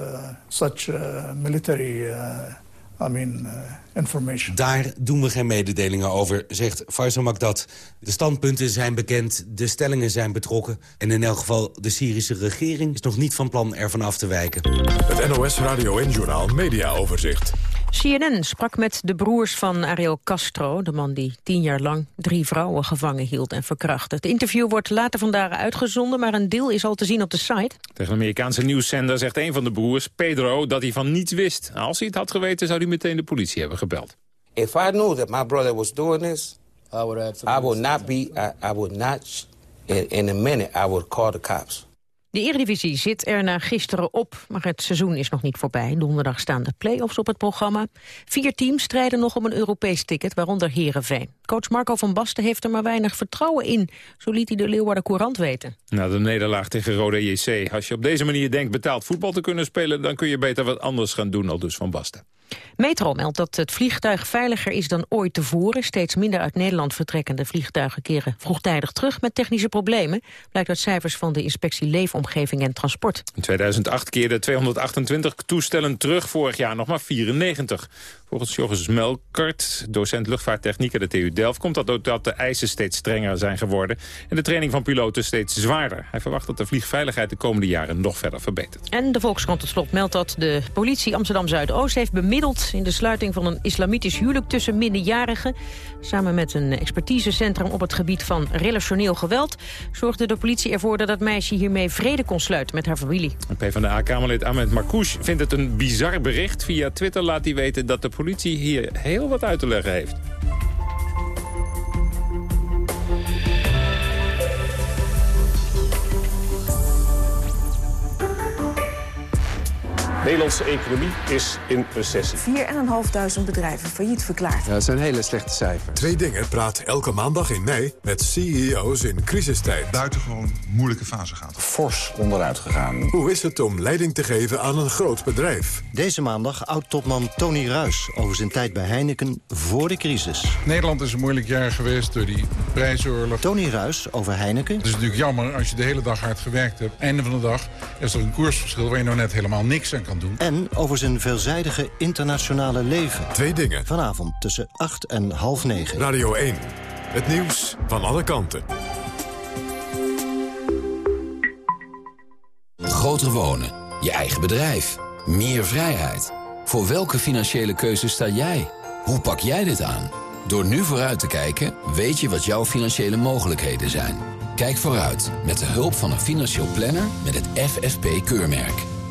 S48: such uh, military uh, I mean, uh, information.
S47: Daar doen we geen mededelingen over, zegt Faisal Makdad. De standpunten zijn bekend, de stellingen zijn betrokken... en in elk geval de Syrische regering is nog niet van plan ervan af te wijken.
S36: Het NOS Radio en Journaal Media Overzicht.
S2: CNN sprak met de broers van Ariel Castro, de man die tien jaar lang drie vrouwen gevangen hield en verkrachtte. Het interview wordt later vandaag uitgezonden, maar een deel is al te zien op de site.
S3: Tegen de Amerikaanse nieuwszender zegt een van de broers, Pedro, dat hij van niets wist. Als hij het had geweten, zou hij meteen de politie hebben gebeld.
S50: If I knew that my brother was doing this, I would, I would not be, I, I would not, in, in a minute, I would call the cops.
S2: De Eredivisie zit er na gisteren op, maar het seizoen is nog niet voorbij. Donderdag staan de play-offs op het programma. Vier teams strijden nog om een Europees ticket, waaronder Herenveen. Coach Marco van Basten heeft er maar weinig vertrouwen in. Zo liet hij de Leeuwarden Courant weten.
S3: Na de nederlaag tegen Rode JC. Als je op deze manier denkt betaald voetbal te kunnen spelen... dan kun je beter wat anders gaan doen, al dus van Basten.
S2: Metro meldt dat het vliegtuig veiliger is dan ooit tevoren. Steeds minder uit Nederland vertrekkende vliegtuigen keren vroegtijdig terug met technische problemen. Blijkt uit cijfers van de inspectie Leefomgeving en Transport.
S3: In 2008 keerden 228 toestellen terug, vorig jaar nog maar 94. Volgens Joris Melkert, docent luchtvaarttechniek aan de TU Delft... komt dat doordat de eisen steeds strenger zijn geworden... en de training van piloten steeds zwaarder. Hij verwacht dat de vliegveiligheid de komende jaren nog verder verbetert.
S2: En de Volkskrant tot slot meldt dat de politie Amsterdam-Zuidoost... heeft bemiddeld in de sluiting van een islamitisch huwelijk tussen minderjarigen. Samen met een expertisecentrum op het gebied van relationeel geweld... zorgde de politie ervoor dat het meisje hiermee vrede kon sluiten met haar familie.
S3: PvdA-kamerlid Ahmed Marcouch vindt het een bizar bericht. Via Twitter laat hij weten dat de politie hier heel wat uit te leggen heeft.
S51: Nederlandse economie is in recessie.
S52: 4.500 bedrijven failliet verklaard.
S51: Ja, dat zijn hele slechte cijfers.
S36: Twee dingen praat elke maandag in mei met CEO's in crisistijd.
S53: Buitengewoon moeilijke fase gaat.
S54: Fors onderuit gegaan.
S36: Hoe is het om leiding te geven aan een groot bedrijf?
S55: Deze maandag oud-topman Tony Ruis over zijn tijd bij Heineken voor de crisis.
S53: Nederland is een moeilijk jaar geweest door die prijsoorlog.
S55: Tony Ruis over Heineken.
S53: Het is natuurlijk jammer als je de hele dag hard gewerkt hebt. Einde van de dag is er een koersverschil waar je nou net helemaal niks aan kan doen.
S55: En over zijn veelzijdige internationale leven.
S36: Twee dingen.
S55: Vanavond tussen 8 en half 9.
S36: Radio 1. Het nieuws van alle kanten.
S35: Groter wonen. Je eigen bedrijf. Meer vrijheid. Voor welke financiële keuze sta jij? Hoe pak jij dit aan? Door nu vooruit te kijken, weet je wat jouw financiële mogelijkheden zijn. Kijk vooruit met de hulp van een financieel planner met het FFP-keurmerk.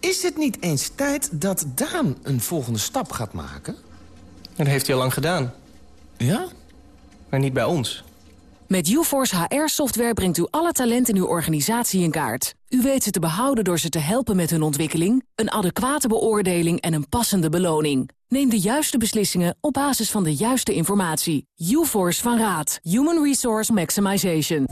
S56: Is het niet eens tijd dat Daan een volgende stap gaat maken?
S57: Dat heeft hij al lang gedaan.
S56: Ja?
S58: maar niet bij ons.
S34: Met UForce HR-software brengt u alle talent in uw organisatie in kaart. U weet ze te behouden door ze te helpen met hun ontwikkeling... een adequate beoordeling en een passende beloning. Neem de juiste beslissingen op basis van de juiste informatie. UForce van Raad. Human Resource Maximization.